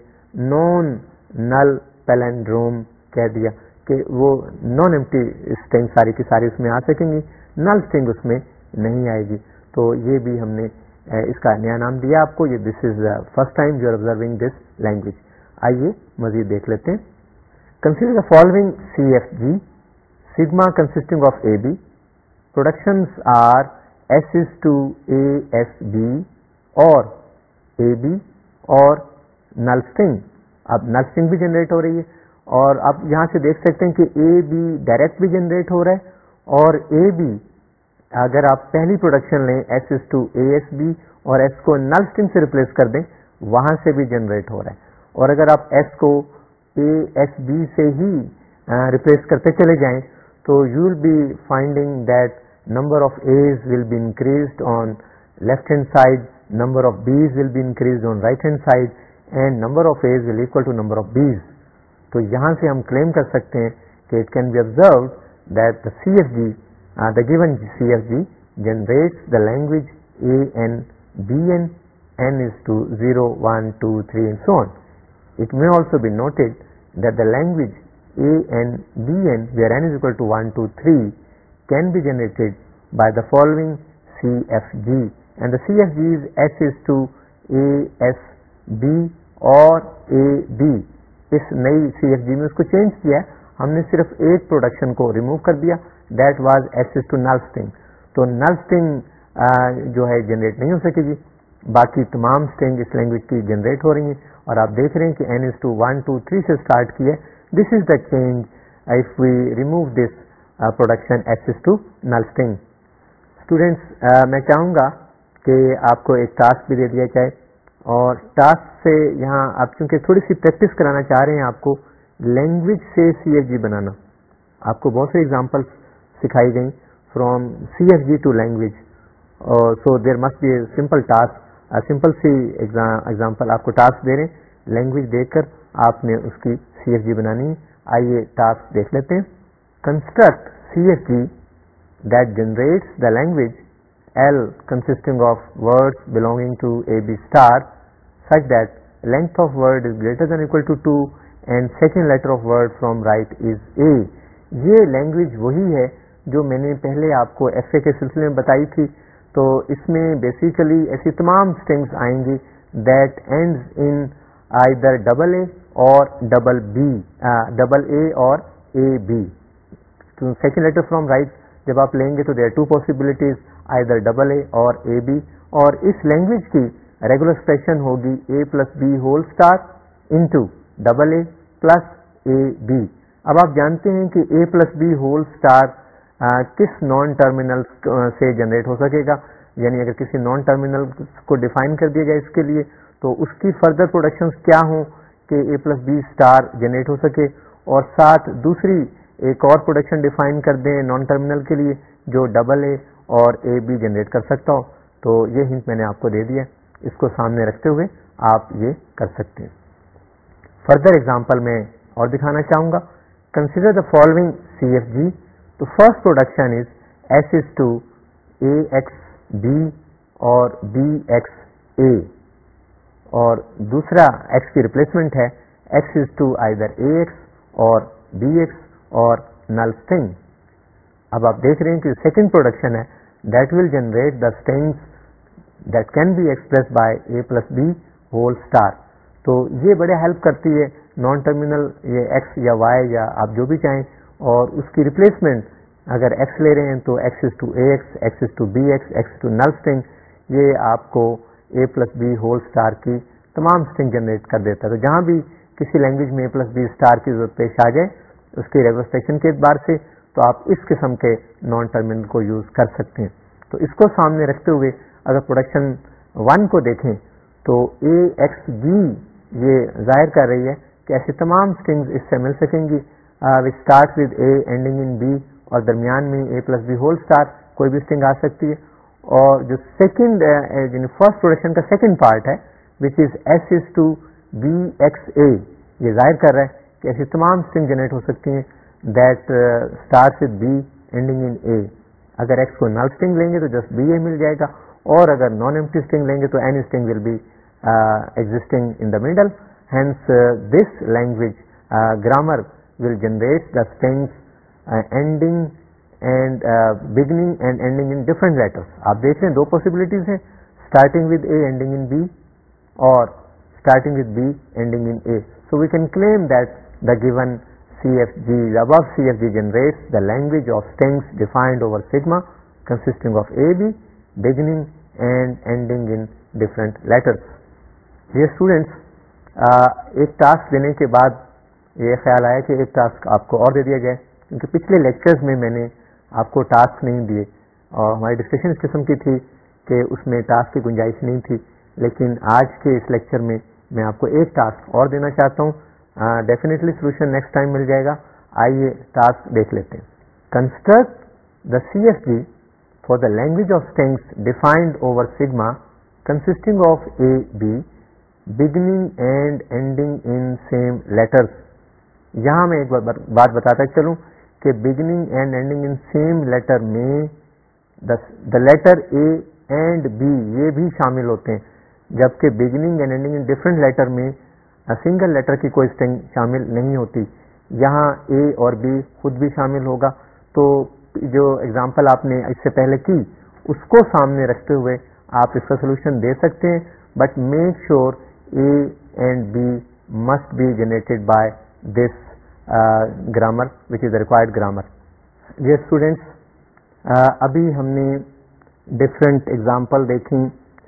نان نل پیلنڈروم کہہ دیا کہ وہ نان ایمٹی اسٹینگ ساری کی ساری اس میں آ سکیں گی نل اسٹینگ اس میں نہیں آئے گی تو یہ بھی ہم نے اس کا نیا نام دیا آپ کو یہ this is first time you are observing this language آئیے مزید دیکھ لیتے ہیں consider the following C F G sigma consisting of a b production are S is to a S b اور اے بی اور نل فنگ اب null string بھی generate ہو رہی ہے اور آپ یہاں سے دیکھ سکتے ہیں کہ اے بی ڈائریکٹ بھی جنریٹ ہو رہا ہے اور اے بی اگر آپ پہلی پروڈکشن لیں S S to a S b اور ایس کو نل نلٹنگ سے ریپلیس کر دیں وہاں سے بھی جنریٹ ہو رہا ہے اور اگر آپ ایس کو اے ایس بی سے ہی ریپلیس کرتے چلے جائیں تو you will be finding that number of a will be increased on left hand side number of B's will be increased on right hand side and number of A's will equal to number of B's. تو یہاں سے ہم claim کر سکتے ہیں کہ it can be observe that the C F G the given C F G generate the language a n b n n is to zero one two three and so on it may also be noted that the language a n n n b is equal to one two three can be generated by the following C F G and the C F G's is to to a S b اور اے B اس نئی C F G میں اس کو change کیا ہے ہم نے صرف ایک پروڈکشن کو ریموو کر دیا that was S to null string تو نل اسٹنگ جو ہے جنریٹ نہیں ہو سکے گی باقی تمام اسٹنگ اس لینگویج کی جنریٹ ہو رہی ہیں اور آپ دیکھ رہے ہیں کہ n S to one two three سے اسٹارٹ کی ہے this is the change if we remove this production S to null string students میں چاہوں گا کہ آپ کو ایک ٹاسک بھی دے دیا جائے اور ٹاسک سے یہاں آپ چونکہ تھوڑی سی پریکٹس کرانا چاہ رہے ہیں آپ کو لینگویج سے سی ایف جی بنانا آپ کو بہت سی ایگزامپل سکھائی گئیں from C F G to language اور so there must be simple task simple C example آپ کو ٹاسک دے رہے ہیں لینگویج دے کر آپ نے اس کی سی ایف جی بنانی آئیے ٹاسک دیکھ لیتے ہیں construct C F G that generates the language L consisting of words belong to a b star such the length of word is greater than equal and second letter of word from right is a یہ language وہی ہے جو میں نے پہلے آپ کو F A کے سلسلے میں بتائی تھی تو اس میں بیسیکلی ایسی تمام اسٹنگس آئیں گی that ends in either double A اور ڈبل بی ڈبل اے اور a b second letter from right جب آپ لیں گے تو they are two possibilities either double a اور اے بی اور اس لینگویج کی ریگولر اسپیشن ہوگی a plus b whole star into double a plus a b اب آپ جانتے ہیں کہ a plus b whole star کس نان ٹرمینل سے جنریٹ ہو سکے گا یعنی اگر کسی نان ٹرمینل کو ڈیفائن کر دیا جائے اس کے لیے تو اس کی فردر پروڈکشن کیا ہوں کہ A plus B star generate ہو سکے اور ساتھ دوسری ایک اور پروڈکشن ڈیفائن کر دیں نان ٹرمینل کے لیے جو ڈبل اے اور اے بی جنریٹ کر سکتا ہوں تو یہ ہنٹ میں نے آپ کو دے دیا اس کو سامنے رکھتے ہوئے آپ یہ کر سکتے ہیں فردر اگزامپل میں اور دکھانا چاہوں گا consider the following C F G تو first production is S is to A X B اور بی ایکس اے اور دوسرا ایکس کی ریپلیسمنٹ ہے X is to either A X اور بی ایکس اور نل تھنگ اب آپ دیکھ رہے ہیں کہ سیکنڈ پروڈکشن ہے that will generate the instance that can be express by A plus B whole star تو یہ بڑے ہیلپ کرتی ہے نان ٹرمینل یہ ایکس یا وائی یا آپ جو بھی چاہیں اور اس کی ریپلیسمنٹ اگر ایکس لے رہے ہیں تو X is to A X X is to B X X to null string یہ آپ کو A plus B whole star کی تمام اسٹنگ جنریٹ کر دیتا ہے تو جہاں بھی کسی لینگویج میں اے پلس بی اسٹار کی ضرورت پیش آ جائے اس کی ریگوسٹیشن کے اعتبار سے تو آپ اس قسم کے نان ٹرمینل کو یوز کر سکتے ہیں تو اس کو سامنے رکھتے ہوئے اگر پروڈکشن ون کو دیکھیں تو اے ایکس بی یہ ظاہر کر رہی ہے کہ ایسی تمام اسٹرنگز اس سے مل سکیں گی start with A ending in B اور درمیان میں A plus B whole star کوئی بھی اسٹرنگ آ سکتی ہے اور جو سیکنڈ یعنی فرسٹ پروڈکشن کا سیکنڈ پارٹ ہے which is S is to B X A یہ ظاہر کر رہا ہے کہ ایسی تمام اسٹرنگ جنریٹ ہو سکتی ہیں that B ending in A اگر ایکس کو نل اسٹنگ لیں گے تو جسٹ بی اے مل جائے گا اور اگر نان اسٹنگ لیں گے تو an string will be existing in the middle hence this language grammar will generate the string ending and beginning and ending in different letters آپ دیکھ رہے ہیں دو پاسبلٹیز ہیں starting with A ending in B اور starting with B ending in A so we can claim that the given C F G C F G generate the language of string defined over sigma consisting of A beginning and ending letter یہ students ایک task دینے کے بعد یہ خیال آیا کہ ایک ٹاسک آپ کو اور دے دیا گیا کیونکہ پچھلے لیکچرز میں میں نے آپ کو ٹاسک نہیں دیے اور ہماری ڈسکشن اس قسم کی تھی کہ اس میں ٹاسک کی گنجائش نہیں تھی لیکن آج کے اس لیکچر میں میں آپ کو ایک ٹاسک اور دینا چاہتا ہوں ڈیفینیٹلی سولوشن نیکسٹ ٹائم مل جائے گا آئیے ٹاسک دیکھ لیتے ہیں construct the C S D for the language of strings defined over sigma consisting of A B beginning and ending in same letters یہاں میں ایک بات بتاتا چلوں کہ beginning and ending in same letter A and B یہ بھی شامل ہوتے ہیں جبکہ beginning and ending in different letter میں سنگل لیٹر کی کوئی اسٹنگ شامل نہیں ہوتی یہاں اے اور بی خود بھی شامل ہوگا تو جو اگزامپل آپ نے اس سے پہلے کی اس کو سامنے رکھتے ہوئے آپ اس کا سولوشن دے سکتے ہیں but make sure A and B must be generated by this grammar which is required grammar یہ اسٹوڈینٹس ابھی ہم نے ڈفرینٹ ایگزامپل دیکھیں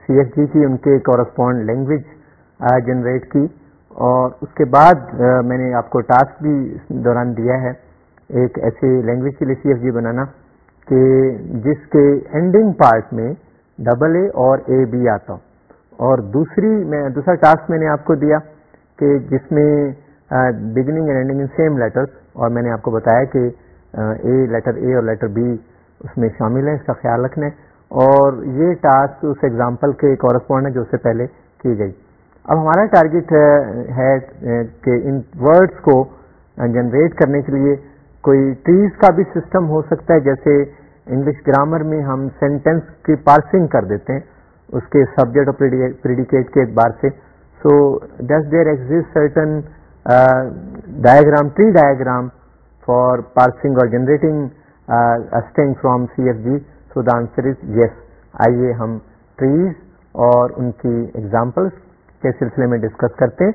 سی ایس جی کی ان کے کورسپونڈ لینگویج جنریٹ کی اور اس کے بعد میں نے آپ کو ٹاسک بھی دوران دیا ہے ایک ایسے لینگویج کے لیے سی ایف جی بنانا کہ جس کے اینڈنگ پارٹ میں ڈبل اے اور اے بی آتا ہوں اور دوسری میں دوسرا ٹاسک میں نے آپ کو دیا کہ جس میں beginning and ending in same letters اور میں نے آپ کو بتایا کہ اے لیٹر اے اور لیٹر بی اس میں شامل ہیں اس کا خیال رکھنا ہے اور یہ ٹاسک اس ایگزامپل کے کورسپونڈ ہے جو اس سے پہلے کی گئی اب ہمارا ٹارگیٹ ہے کہ ان ورڈس کو جنریٹ کرنے کے لیے کوئی ٹریز کا بھی سسٹم ہو سکتا ہے جیسے انگلش گرامر میں ہم سینٹینس کی پارسنگ کر دیتے ہیں اس کے سبجیکٹ اور پریڈیکیٹ کے اعتبار سے so this there exist certain diagram tree diagram for parsing اور generating string from C F G so the answer is yes آئیے ہم ٹریز اور ان کی ایگزامپلس کے سلسلے میں ڈسکس کرتے ہیں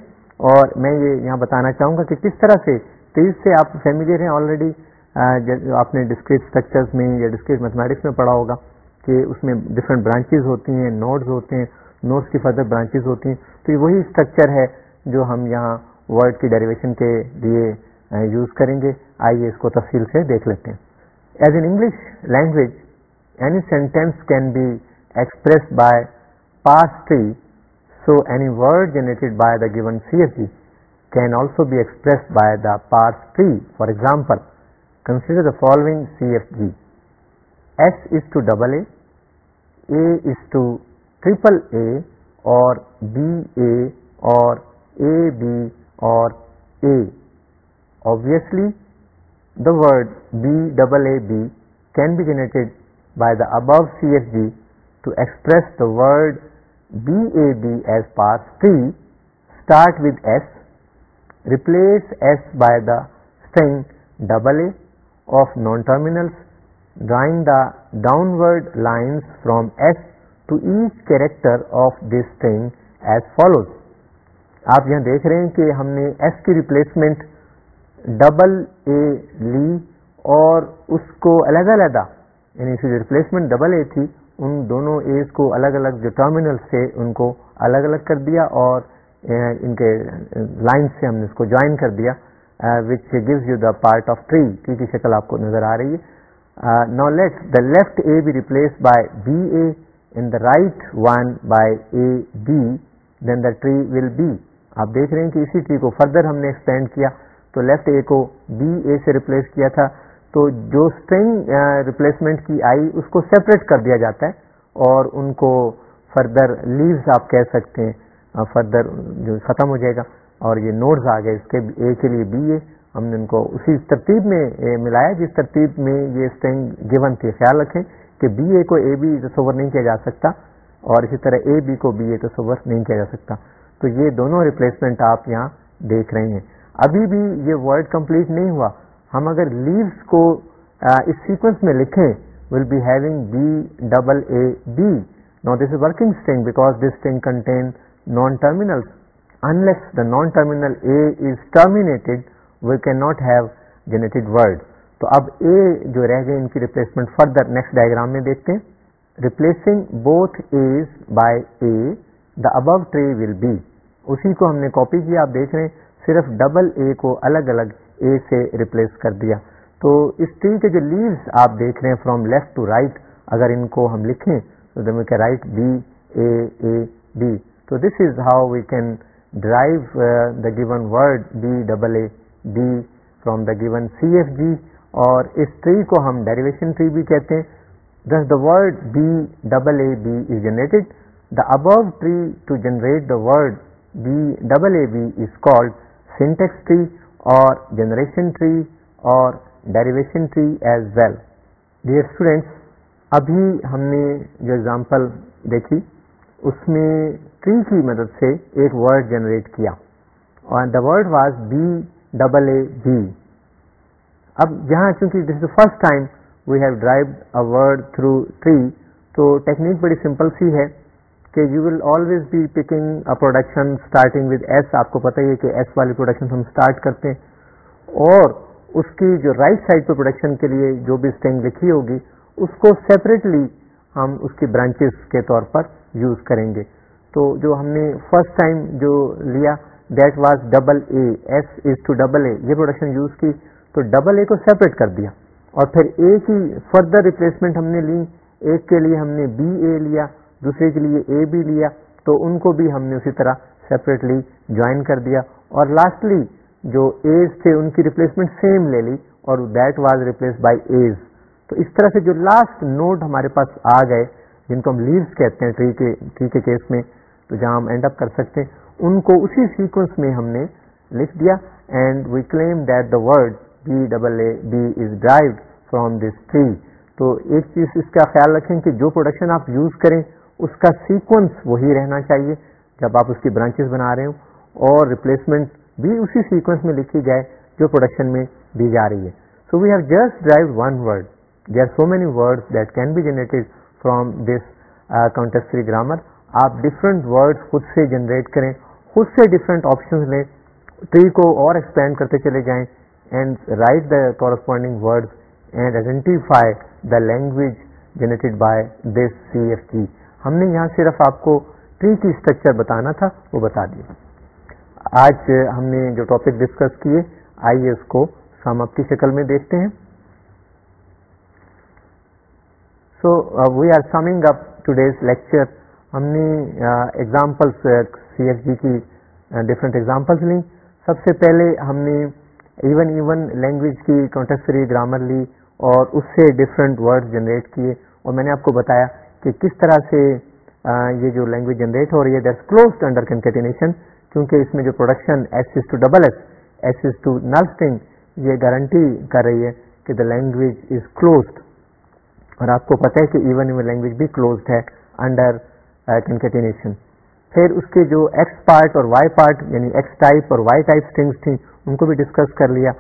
اور میں یہ یہاں بتانا چاہوں گا کہ کس طرح سے تیز سے آپ فیملیئر ہیں آلریڈی آپ نے ڈسکرپٹ اسٹرکچرز میں یا ڈسکریٹ میتھمیٹکس میں پڑھا ہوگا کہ اس میں ڈفرینٹ برانچیز ہوتی ہیں نوٹس ہوتے ہیں نوٹس کی فردر برانچیز ہوتی ہیں تو یہ وہی اسٹرکچر ہے جو ہم یہاں ورڈ کی ڈیریویشن کے لیے یوز کریں گے آئیے اس کو تفصیل سے دیکھ لیتے ہیں as an English language any sentence can be express by parse tree So any word generated by the given CFG can also be expressed by the parse tree. For example, consider the following CFG: S is to AA, A is to AAA, or BA, or AB, or A. Obviously, the word BAAB can be generated by the above CFG to express the word B A B S three start with S replace S by the string double A of non terminals drawing the downward line from S to each character of this string as follows آپ یہاں دیکھ رہے ہیں کہ ہم نے S کی replacement double A لی اور اس کو علیحدہ علیحدہ یعنی اس کی ریپلیسمنٹ ڈبل اے تھی ان دونوں ایز کو الگ الگ جو ٹرمینل تھے ان کو الگ الگ کر دیا اور ان کے لائن سے ہم نے اس کو جوائن کر دیا which gives you the part of tree tree کی شکل آپ کو نظر آ رہی ہے now let the left A be replace by B A in the right one by A B then the tree will be آپ دیکھ رہے ہیں کہ اسی ٹری کو فردر ہم نے ایکسپینڈ کیا تو لیفٹ اے کو بی اے سے ریپلیس کیا تھا تو جو اسٹرنگ ریپلیسمنٹ کی آئی اس کو سیپریٹ کر دیا جاتا ہے اور ان کو فردر لیوز آپ کہہ سکتے ہیں فردر جو ختم ہو جائے گا اور یہ نوٹز آ گئے اس کے اے کے لیے بی اے ہم نے ان کو اسی ترتیب میں ملایا جس ترتیب میں یہ اسٹرنگ گیون تھی خیال رکھیں کہ بی اے کو اے بی تصور نہیں کیا جا سکتا اور اسی طرح اے بی کو بی اے تصور نہیں کیا جا سکتا تو یہ دونوں ریپلیسمنٹ آپ یہاں دیکھ رہے ہیں ابھی بھی یہ ورڈ کمپلیٹ نہیں ہوا ہم اگر لیوس کو اس سیکوینس میں لکھیں will be having B double A B this is working string because this string contain non terminal unless the non terminal A is terminated we can not have generated word تو اب A جو رہ گئے ان کی replacement further next diagram میں دیکھتے ہیں replacing both A by A the above tree will be اسی کو ہم نے کاپی کیا آپ دیکھ رہے ہیں صرف ڈبل اے کو الگ الگ اے سے ریپلیس کر دیا تو اس ٹری کے جو لیوز آپ دیکھ رہے ہیں فرام لیفٹ ٹو رائٹ اگر ان کو ہم لکھیں تو جب کہ right B A A B تو this is how we can derive the given word B double A B from the given C F G اور اس ٹری کو ہم ڈیریویشن ٹری بھی کہتے ہیں this the word B double A B is generated the above tree to generate the word B double A B is called syntax tree اور generation tree اور derivation tree as well dear students ابھی ہم نے جو example دیکھی اس میں tree کی مدد سے ایک ورڈ جنریٹ کیا اور the word was B double A G اب یہاں چونکہ this is the first time we have derive a word through tree تو ٹیکنیک بڑی سمپل سی ہے کہ you will always be picking a production starting with S آپ کو پتہ ہی ہے کہ ایس والی پروڈکشن ہم اسٹارٹ کرتے ہیں اور اس کی جو رائٹ سائڈ پہ پروڈکشن کے لیے جو بھی اسٹینگ لکھی ہوگی اس کو سیپریٹلی ہم اس کی برانچز کے طور پر یوز کریں گے تو جو ہم نے فرسٹ ٹائم جو لیا that was double A S is to double A یہ پروڈکشن یوز کی تو ڈبل اے کو سیپریٹ کر دیا اور پھر اے کی فردر ریپلیسمنٹ ہم نے لی ایک کے لیے ہم نے بی اے لیا دوسرے کے لیے اے بھی لیا تو ان کو بھی ہم نے اسی طرح سیپریٹلی جوائن کر دیا اور لاسٹلی جو ایز تھے ان کی ریپلیسمنٹ سیم لے لی اور that was replace by as تو اس طرح سے جو لاسٹ نوٹ ہمارے پاس آ گئے جن کو ہم لیوس کہتے ہیں ٹری کے ٹری کے کیس میں تو جہاں ہم اینڈ اپ کر سکتے ہیں ان کو اسی سیکوینس میں ہم نے لکھ دیا and we claim that the word B double A B is derive from this tree تو ایک چیز اس کا خیال رکھیں کہ جو پروڈکشن آپ یوز کریں اس کا سیکوینس وہی رہنا چاہیے جب آپ اس کی برانچز بنا رہے ہوں اور ریپلیسمنٹ بھی اسی سیکوینس میں لکھی جائے جو پروڈکشن میں دی جا رہی ہے so we have just derive one word there are so many word that can be generated from this context free grammar آپ ڈفرینٹ ورڈ خود سے جنریٹ کریں خود سے ڈفرنٹ آپشن لیں ٹری کو اور ایکسپینڈ کرتے چلے جائیں and write the corresponding word and identify the language generated by this C F کی ہم نے یہاں صرف آپ کو ٹری کی اسٹرکچر بتانا تھا وہ بتا دیا آج ہم نے جو ٹاپک ڈسکس کیے آئیے اس کو سم اپ کی شکل میں دیکھتے ہیں so we are summing up today's lecture ہم نے ایگزامپلس سی ایف جی کی ڈفرنٹ uh, ایگزامپلس لی سب سے پہلے ہم نے ایون ایون لینگویج کی کانٹیکسری گرامر لی اور اس سے ڈفرنٹ ورڈ جنریٹ کیے اور میں نے آپ کو بتایا کہ کس طرح سے یہ جو لینگویج جنریٹ ہو رہی ہے انڈر کنکیٹینیشن کیونکہ اس میں جو production S S to double S S S to null یہ گارنٹی کر رہی ہے کہ دا لینگویج از کلوزڈ اور آپ کو پتہ ہے کہ ایون یو لینگویج بھی کلوزڈ ہے انڈر کنکیٹینیشن پھر اس کے جو ایکس پارٹ اور وائی پارٹ یعنی ایکس ٹائپ اور وائی ٹائپ اسٹنگس تھیں ان کو بھی ڈسکس کر لیا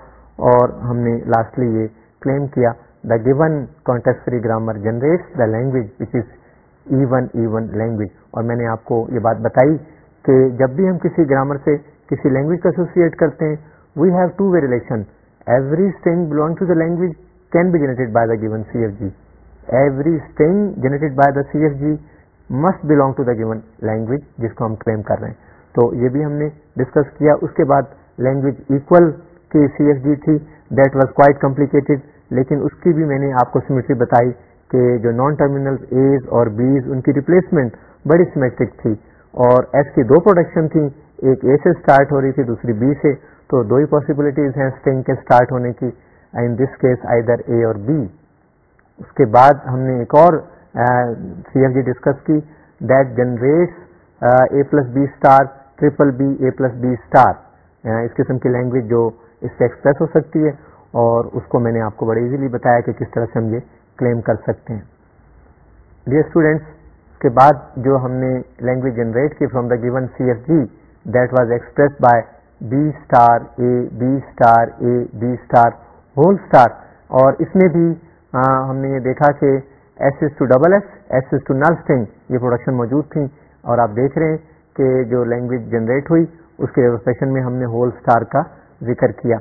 اور ہم نے لاسٹلی یہ کلیم کیا the given grammar free grammar generate the language even even language اور میں نے آپ کو یہ بات بتائی کہ جب بھی ہم کسی گرامر سے کسی لینگویج کو ایسوسیٹ کرتے ہیں we have two way relation every string belong to the language can be generated by the given C F G every string generated by the C F G must belong to the given language جس کو ہم claim کر رہے ہیں تو یہ بھی ہم نے ڈسکس کیا اس کے بعد لینگویج ایکول کی سی ایف جی تھی دیٹ واز کوائٹ کمپلیکیٹڈ لیکن اس کی بھی میں نے آپ کو سمیٹری بتائی کہ جو نان ٹرمینل ایز اور بیز ان کی ریپلیسمنٹ بڑی سیمیٹرک تھی اور ایس کی دو پروڈکشن تھیں ایک اے سے اسٹارٹ ہو رہی تھی دوسری بی سے تو دو ہی پاسبلٹیز ہیں اسٹنگ کے اسٹارٹ ہونے کی ان دس کیس آئی در اے اور بی اس کے بعد ہم نے ایک اور سی ایف جی ڈسکس کی that generates A plus B star triple B A plus B star اس قسم کی لینگویج جو اس سے ایکسپریس ہو سکتی ہے اور اس کو میں نے آپ کو بڑے ایزیلی بتایا کہ کس طرح سے ہم یہ کلیم کر سکتے ہیں ڈیئر اسٹوڈینٹس کے بعد جو ہم نے لینگویج جنریٹ کی from the given C F G that was express by B star A B star A B star whole star اور اس میں بھی ہم نے یہ دیکھا کہ S S to double S S S to null string یہ پروڈکشن موجود تھیں اور آپ دیکھ رہے ہیں کہ جو لینگویج جنریٹ ہوئی اس کے میں ہم نے ہول اسٹار کا ذکر کیا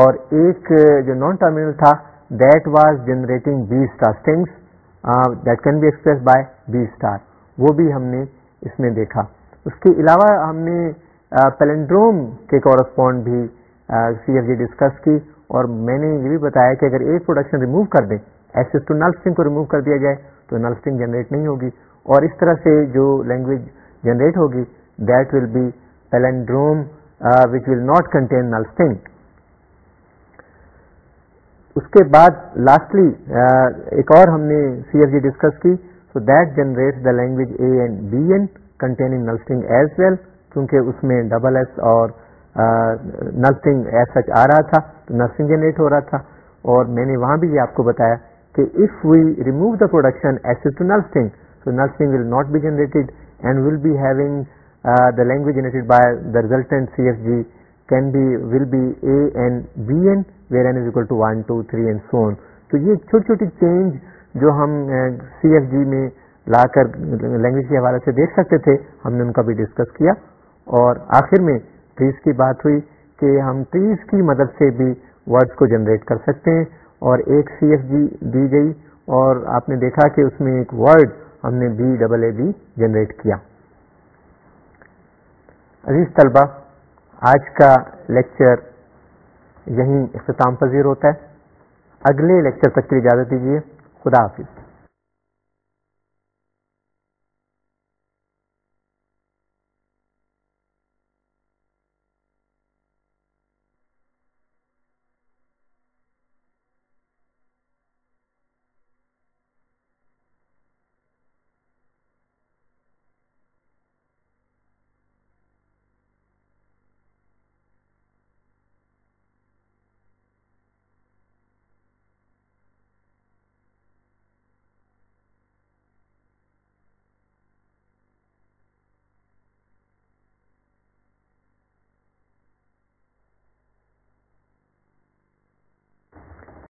اور ایک جو نان ٹرمینل تھا that was generating B strings that can be express by B star وہ بھی ہم نے اس میں دیکھا اس کے علاوہ ہم نے پیلنڈروم کے کورسپونڈ بھی سی ایف جی ڈسکس کی اور میں نے یہ بھی بتایا کہ اگر ایک پروڈکشن ریموو کر دیں ایسے تو ٹو نل اسٹنگ کو ریموو کر دیا جائے تو نل اسٹنگ جنریٹ نہیں ہوگی اور اس طرح سے جو لینگویج جنریٹ ہوگی that will be palindrome which will not contain null string. اس کے بعد لاسٹلی ایک اور ہم نے سی ایف جی ڈسکس کی so that generate the language A and B N containing null string as well کیونکہ اس میں ڈبل ایس اور نلسٹنگ ایس سچ آ رہا تھا تو نلسٹنگ جنریٹ ہو رہا تھا اور میں نے وہاں بھی یہ آپ کو بتایا کہ if we remove the production S to null string so null string will not be generated and will be having the language generated by the resultant C F G can be will be A and B N where to one two three and so on تو یہ چھوٹی چھوٹی change جو ہم C F G میں لا کر language کے حوالے سے دیکھ سکتے تھے ہم نے ان کا بھی ڈسکس کیا اور آخر میں ٹریز کی بات ہوئی کہ ہم ٹریز کی مدد سے بھی ورڈز کو جنریٹ کر سکتے ہیں اور ایک سی ایف جی دی گئی اور آپ نے دیکھا کہ اس میں ایک ورڈ ہم نے B double A B generate کیا عزیز طلبہ آج کا لیکچر یہیں اختتام پذیر ہوتا ہے اگلے لیکچر تک کی اجازت دیجیے خدا حافظ